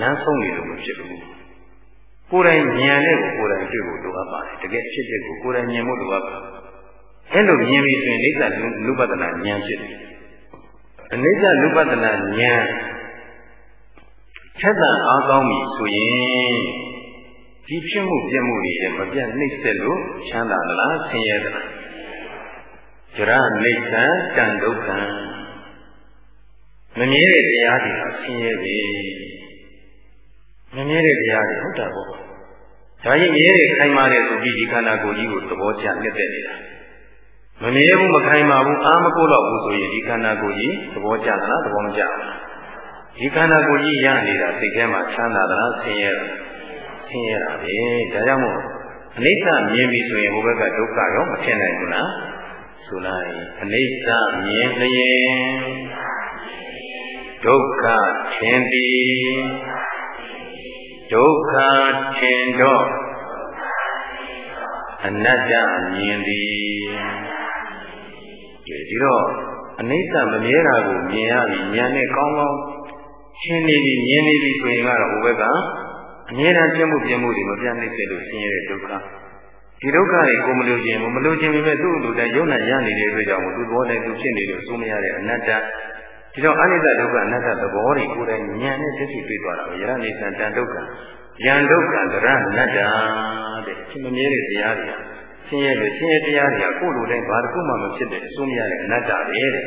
လမ်းဆုံးနေလို့မဖြစ်ဘူးကိုယ်တိုင်ဉာဏ်နဲ့ကိုယ်တိုင်တွေ့ဖို့လိုအပ်ပါတယ်တကယ်ဖြစ်ဖြစ်ကိုကိုယ်တိုင်မြင်ဖို့လိုအပ်ပါတယ်အဲ့လိုမြင်ပြီဆိုရင်အိဋ္ဌနုပဒနာဉာဏ်ဖြစ်တယ်အနိစ္စနုပဒနာဉာဏ် ထက်သန်အားကောင်းပြီဆိုရင်ဒီဖြစ်မှုပြမှုတွေမပြတ်နှိမ့်ဆက်လို့ချမ်းသာလားဆင်းရဲသလားကြရနိစ္စတန်ဒုက္ခမမြဲတဲ့တရားတွေဆင်းရဲပြီမမြဲတဲ့တရားတွေဟုတ်တာပေါ့ဒါရင်မြဲတဲ့ခိုင်မာတဲ့ဆိုပြီးဒီခန္ဓာကိုယ်ကြီးကိုသဘောကျနှစ်သက်နေတာမမြဲဘူးမခိုင်မာဘူးအာမကိုတော့ဘူးဆိုရင်ဒီခန္ဓာကိုယ်ကြီးသဘောကျသလားသဘောမကျဘူး ဒီခန္ဓာကိုယ်ကြီးရနေတာစိတ်ထဲမှာချမ်းသာသလားဆင်းရဲသလားဆင်းရဲတာပဲဒါကြောင့်မို့အနိစ္စမြင်ပြီဆိုရင်ဘုဘက်ကဒုက္ခရောမဖြစ်နိုင်ဘူးလားဆိုလိုက်အနိစ္စမြင်လျင်ဒုက္ခထင်သည်ဒုက္ခထင်တော့အနတ္တမြင်သည်ဒီတော့အနိစ္စမမြဲတာကိုမြင်ရပြီဉာဏ်နဲ့ကောင်းကောင်း ရှင်းနေပြီမြင်နေပြီဆိုရင်ကတော့ဘုဘက်ကအမြဲတမ်းပြမှုပြမှုတွေမပြတ်နိုင်စေလို့ဆင်းရဲတဲ့ဒုက္ခဒီဒုက္ခတွေကိုမလို့ခြင်းမလို့ခြင်းပဲသူ့လူတိုင်းယုံနာရနေတဲ့အတွက်ကြောင့်သူ့ဘောနဲ့သူဖြစ်နေလို့စိုးမရတဲ့အနတ္တဒီတော့အနိစ္စဒုက္ခအနတ္တသဘောတွေကိုယ်တိုင်ဉာဏ်နဲ့သိသိတွေ့သွားတာပဲယရဏိသံတန်ဒုက္ခယံဒုက္ခသရဏတ္တတဲ့ရှင်မမြဲတဲ့တရားတွေဆင်းရဲလို့ဆင်းရဲတရားတွေကကိုယ်လိုတိုင်းဘာတစ်ခုမှမဖြစ်တဲ့အစိုးမရတဲ့အနတ္တပဲတဲ့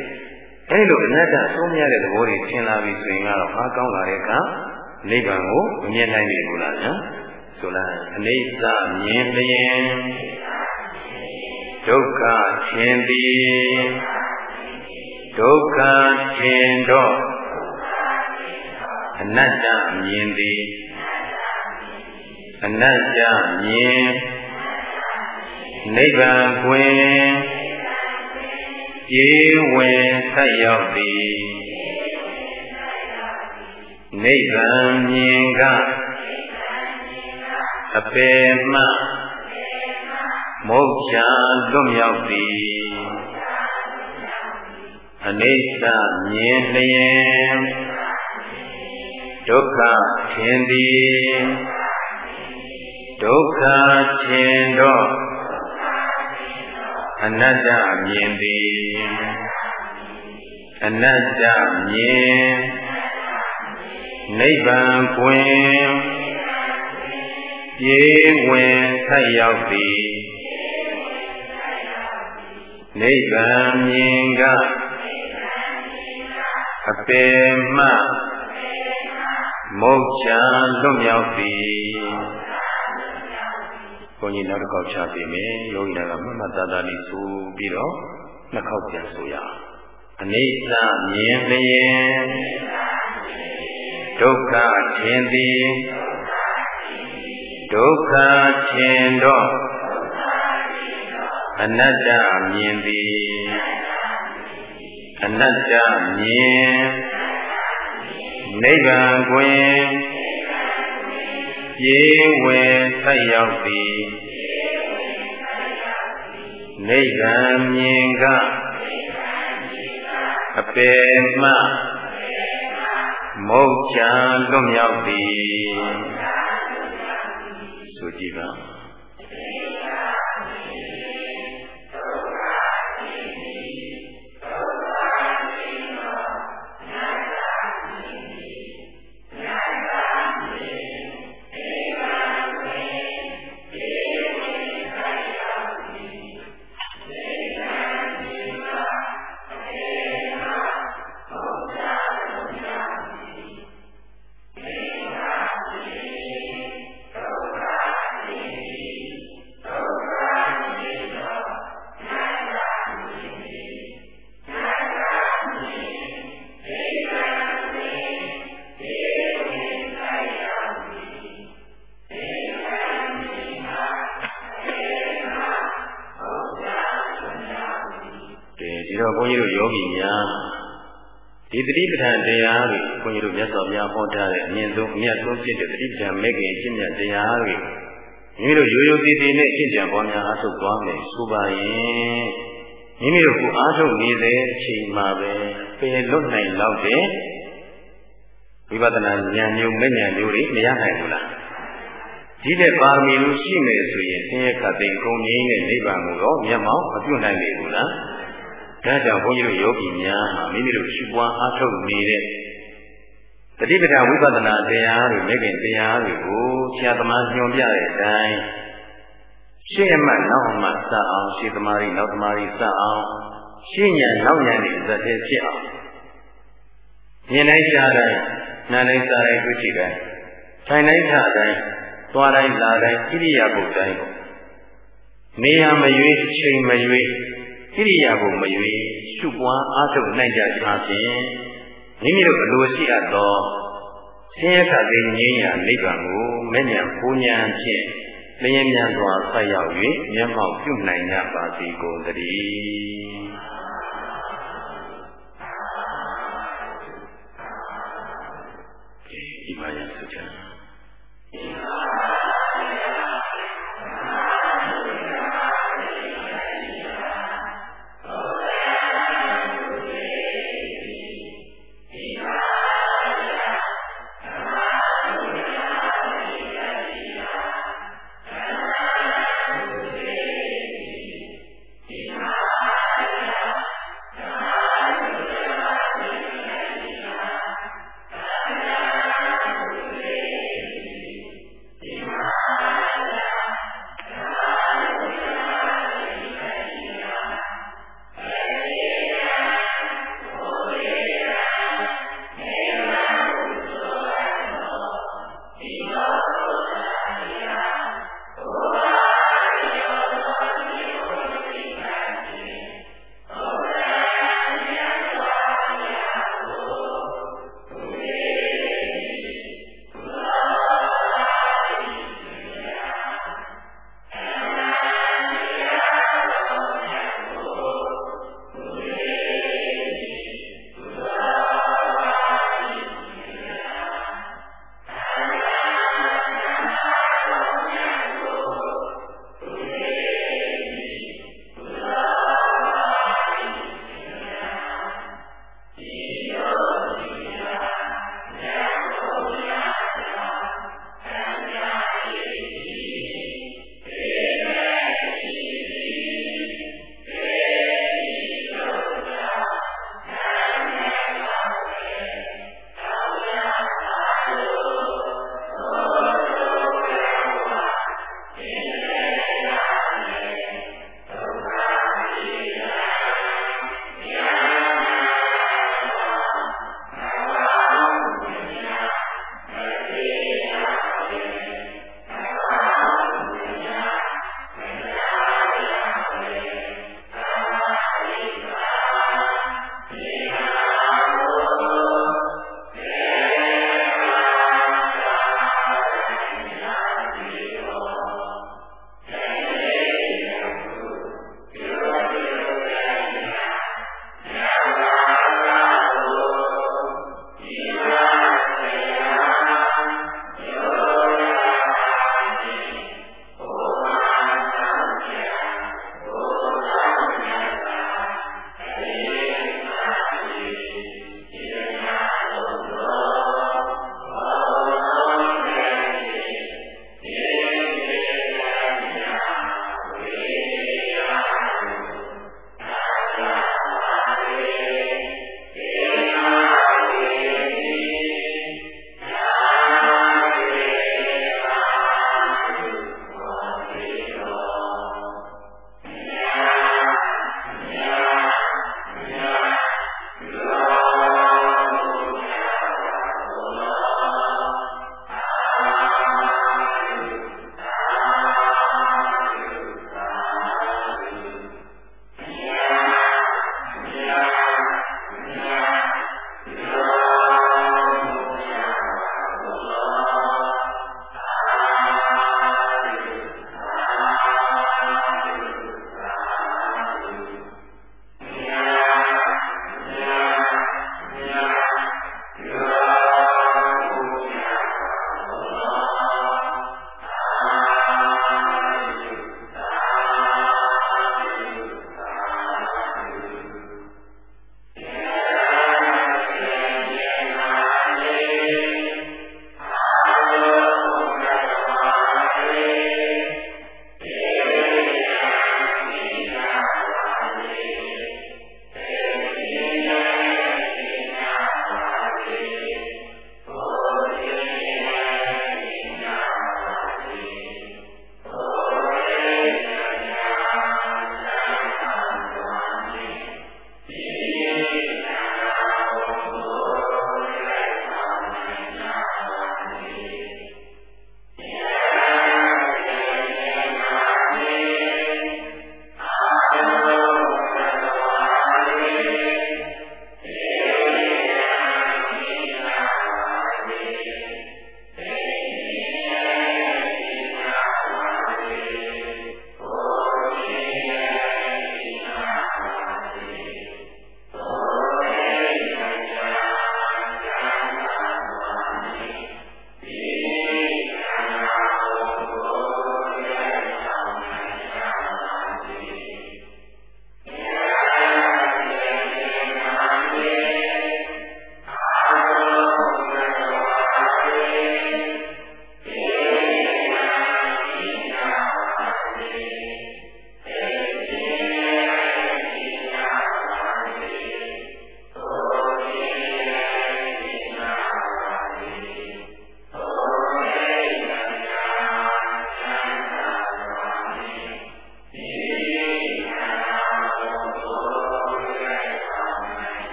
အဲဒီလိုအနတ္တအစိုးမရတဲ့သဘောတွေထင်လာပြီဆိုရင်ကတော့အားကောင်းလာတဲ့အခါနိဗ္ဗာန်ကိုမမြင်နိုင်ဘူးလားနော်ဆိုလိုက်အနိစ္စမြင်လျင်ဒုက္ခရှင်သည်ဒုက္ခရှင်တော့အနတ္တမြင်သည်အနတ္တမြင်နိဗ္ဗာန်တွင် ပြေဝင်ဆက်ရောက်သည်နိဗ္ဗာန်မြင်ကအပေမှမုတ်ချလွတ်မြောက်သည်အနိစ္စမြင်လျင်ဒုက္ခထင်သည်ဒုက္ခထင်တော့ အနတ္တမြင်သည်အနတ္တမြင်နိဗ္ဗာန်တွင်ပြေဝင်ဆက်ရောက်သည်နိဗ္ဗာန်မြင်ကအပေမှမုတ်ချလွတ်မြောက်သည် ဘုန်းကြီးနောက်တစ်ခေါက်ချပြမယ်ယောဂီတော်ကမမတတလေးဆိုပြီးတော့နှစ်ခေါက်ပြန်ဆိုရအောင်အနိစ္စမြင်လျင်ဒုက္ခထင်သည်ဒုက္ခထင်တော့အနတ္တမြင်သည်အနတ္တမြင်နိဗ္ဗာန်တွင် ပြေဝင်ဆက်ရောက်သည်နိဗ္ဗာန်မြင်ကအပေမှမုတ်ချလွတ်မြောက်သည်ဆိုကြည့်ပါ ဒီတတိပဋ္ဌာန်တရားတွေဘုန်းကြီးတို့မြတ်စွာဘုရားဟောထားတဲ့အမြင့်ဆုံးအမြတ်ဆုံးဖြစ်တဲ့တတိပဋ္ဌာန်မဲ့ခင်ရှင်းမြတ်တရားတွေမိမိတို့ရိုးရိုးသေးသေးနဲ့ရှင်းကြံပေါ်များအားထုတ်သွားမယ်ဆိုပါရင်မိမိတို့ကိုအားထုတ်နေတဲ့အချိန်မှာပဲပင်လွတ်နိုင်တော့တဲ့ဝိပဿနာဉာဏ်မျိုးမဲ့ဉာဏ်မျိုးတွေမရနိုင်ဘူးလားဒီတဲ့ပါရမီလို့ရှိမယ်ဆိုရင်ဆင်းရဲခတ်သိမ်းကုန်ငြိမ်းတဲ့နိဗ္ဗာန်ကိုတော့မျက်မှောက်မပြုတ်နိုင်လေဘူးလား ဒါကြောင့်ဘုန်းကြီးတို့ယောဂီများဟာမိမိတို့ရှိပွားအားထုတ်နေတဲ့တတိပဌာဝိပဿနာတရားတွေမဲ့ခင်တရားတွေကိုဆရာသမားညွှန်ပြတဲ့အတိုင်းရှေ့အမှတ်နောက်အမှတ်စအောင်ရှေ့သမားတွေနောက်သမားတွေစအောင်ရှေ့ညာနောက်ညာတွေဇက်သေးဖြစ်အောင်မြင်တိုင်းရှားတိုင်းနားတိုင်းစားတိုင်းတွေ့ကြည့်တိုင်းထိုင်တိုင်းထားတိုင်းသွားတိုင်းလာတိုင်းဣရိယာပုတ်တိုင်းနေရာမရွေးချိန်မရွေး ဣရိယာပုတ်မရွေးရှုပွားအားထုတ်နိုင်ကြခြင်းဖြင့်မိမိတို့အလိုရှိအပ်သောဆင်းရဲခါသိငြိမ်းရာနိဗ္ဗာန်ကိုမဲ့ညာပူညာဖြင့်လျင်မြန်စွာဆက်ရောက်၍မျက်မှောက်ပြုနိုင်ကြပါစေကုန်သတည်း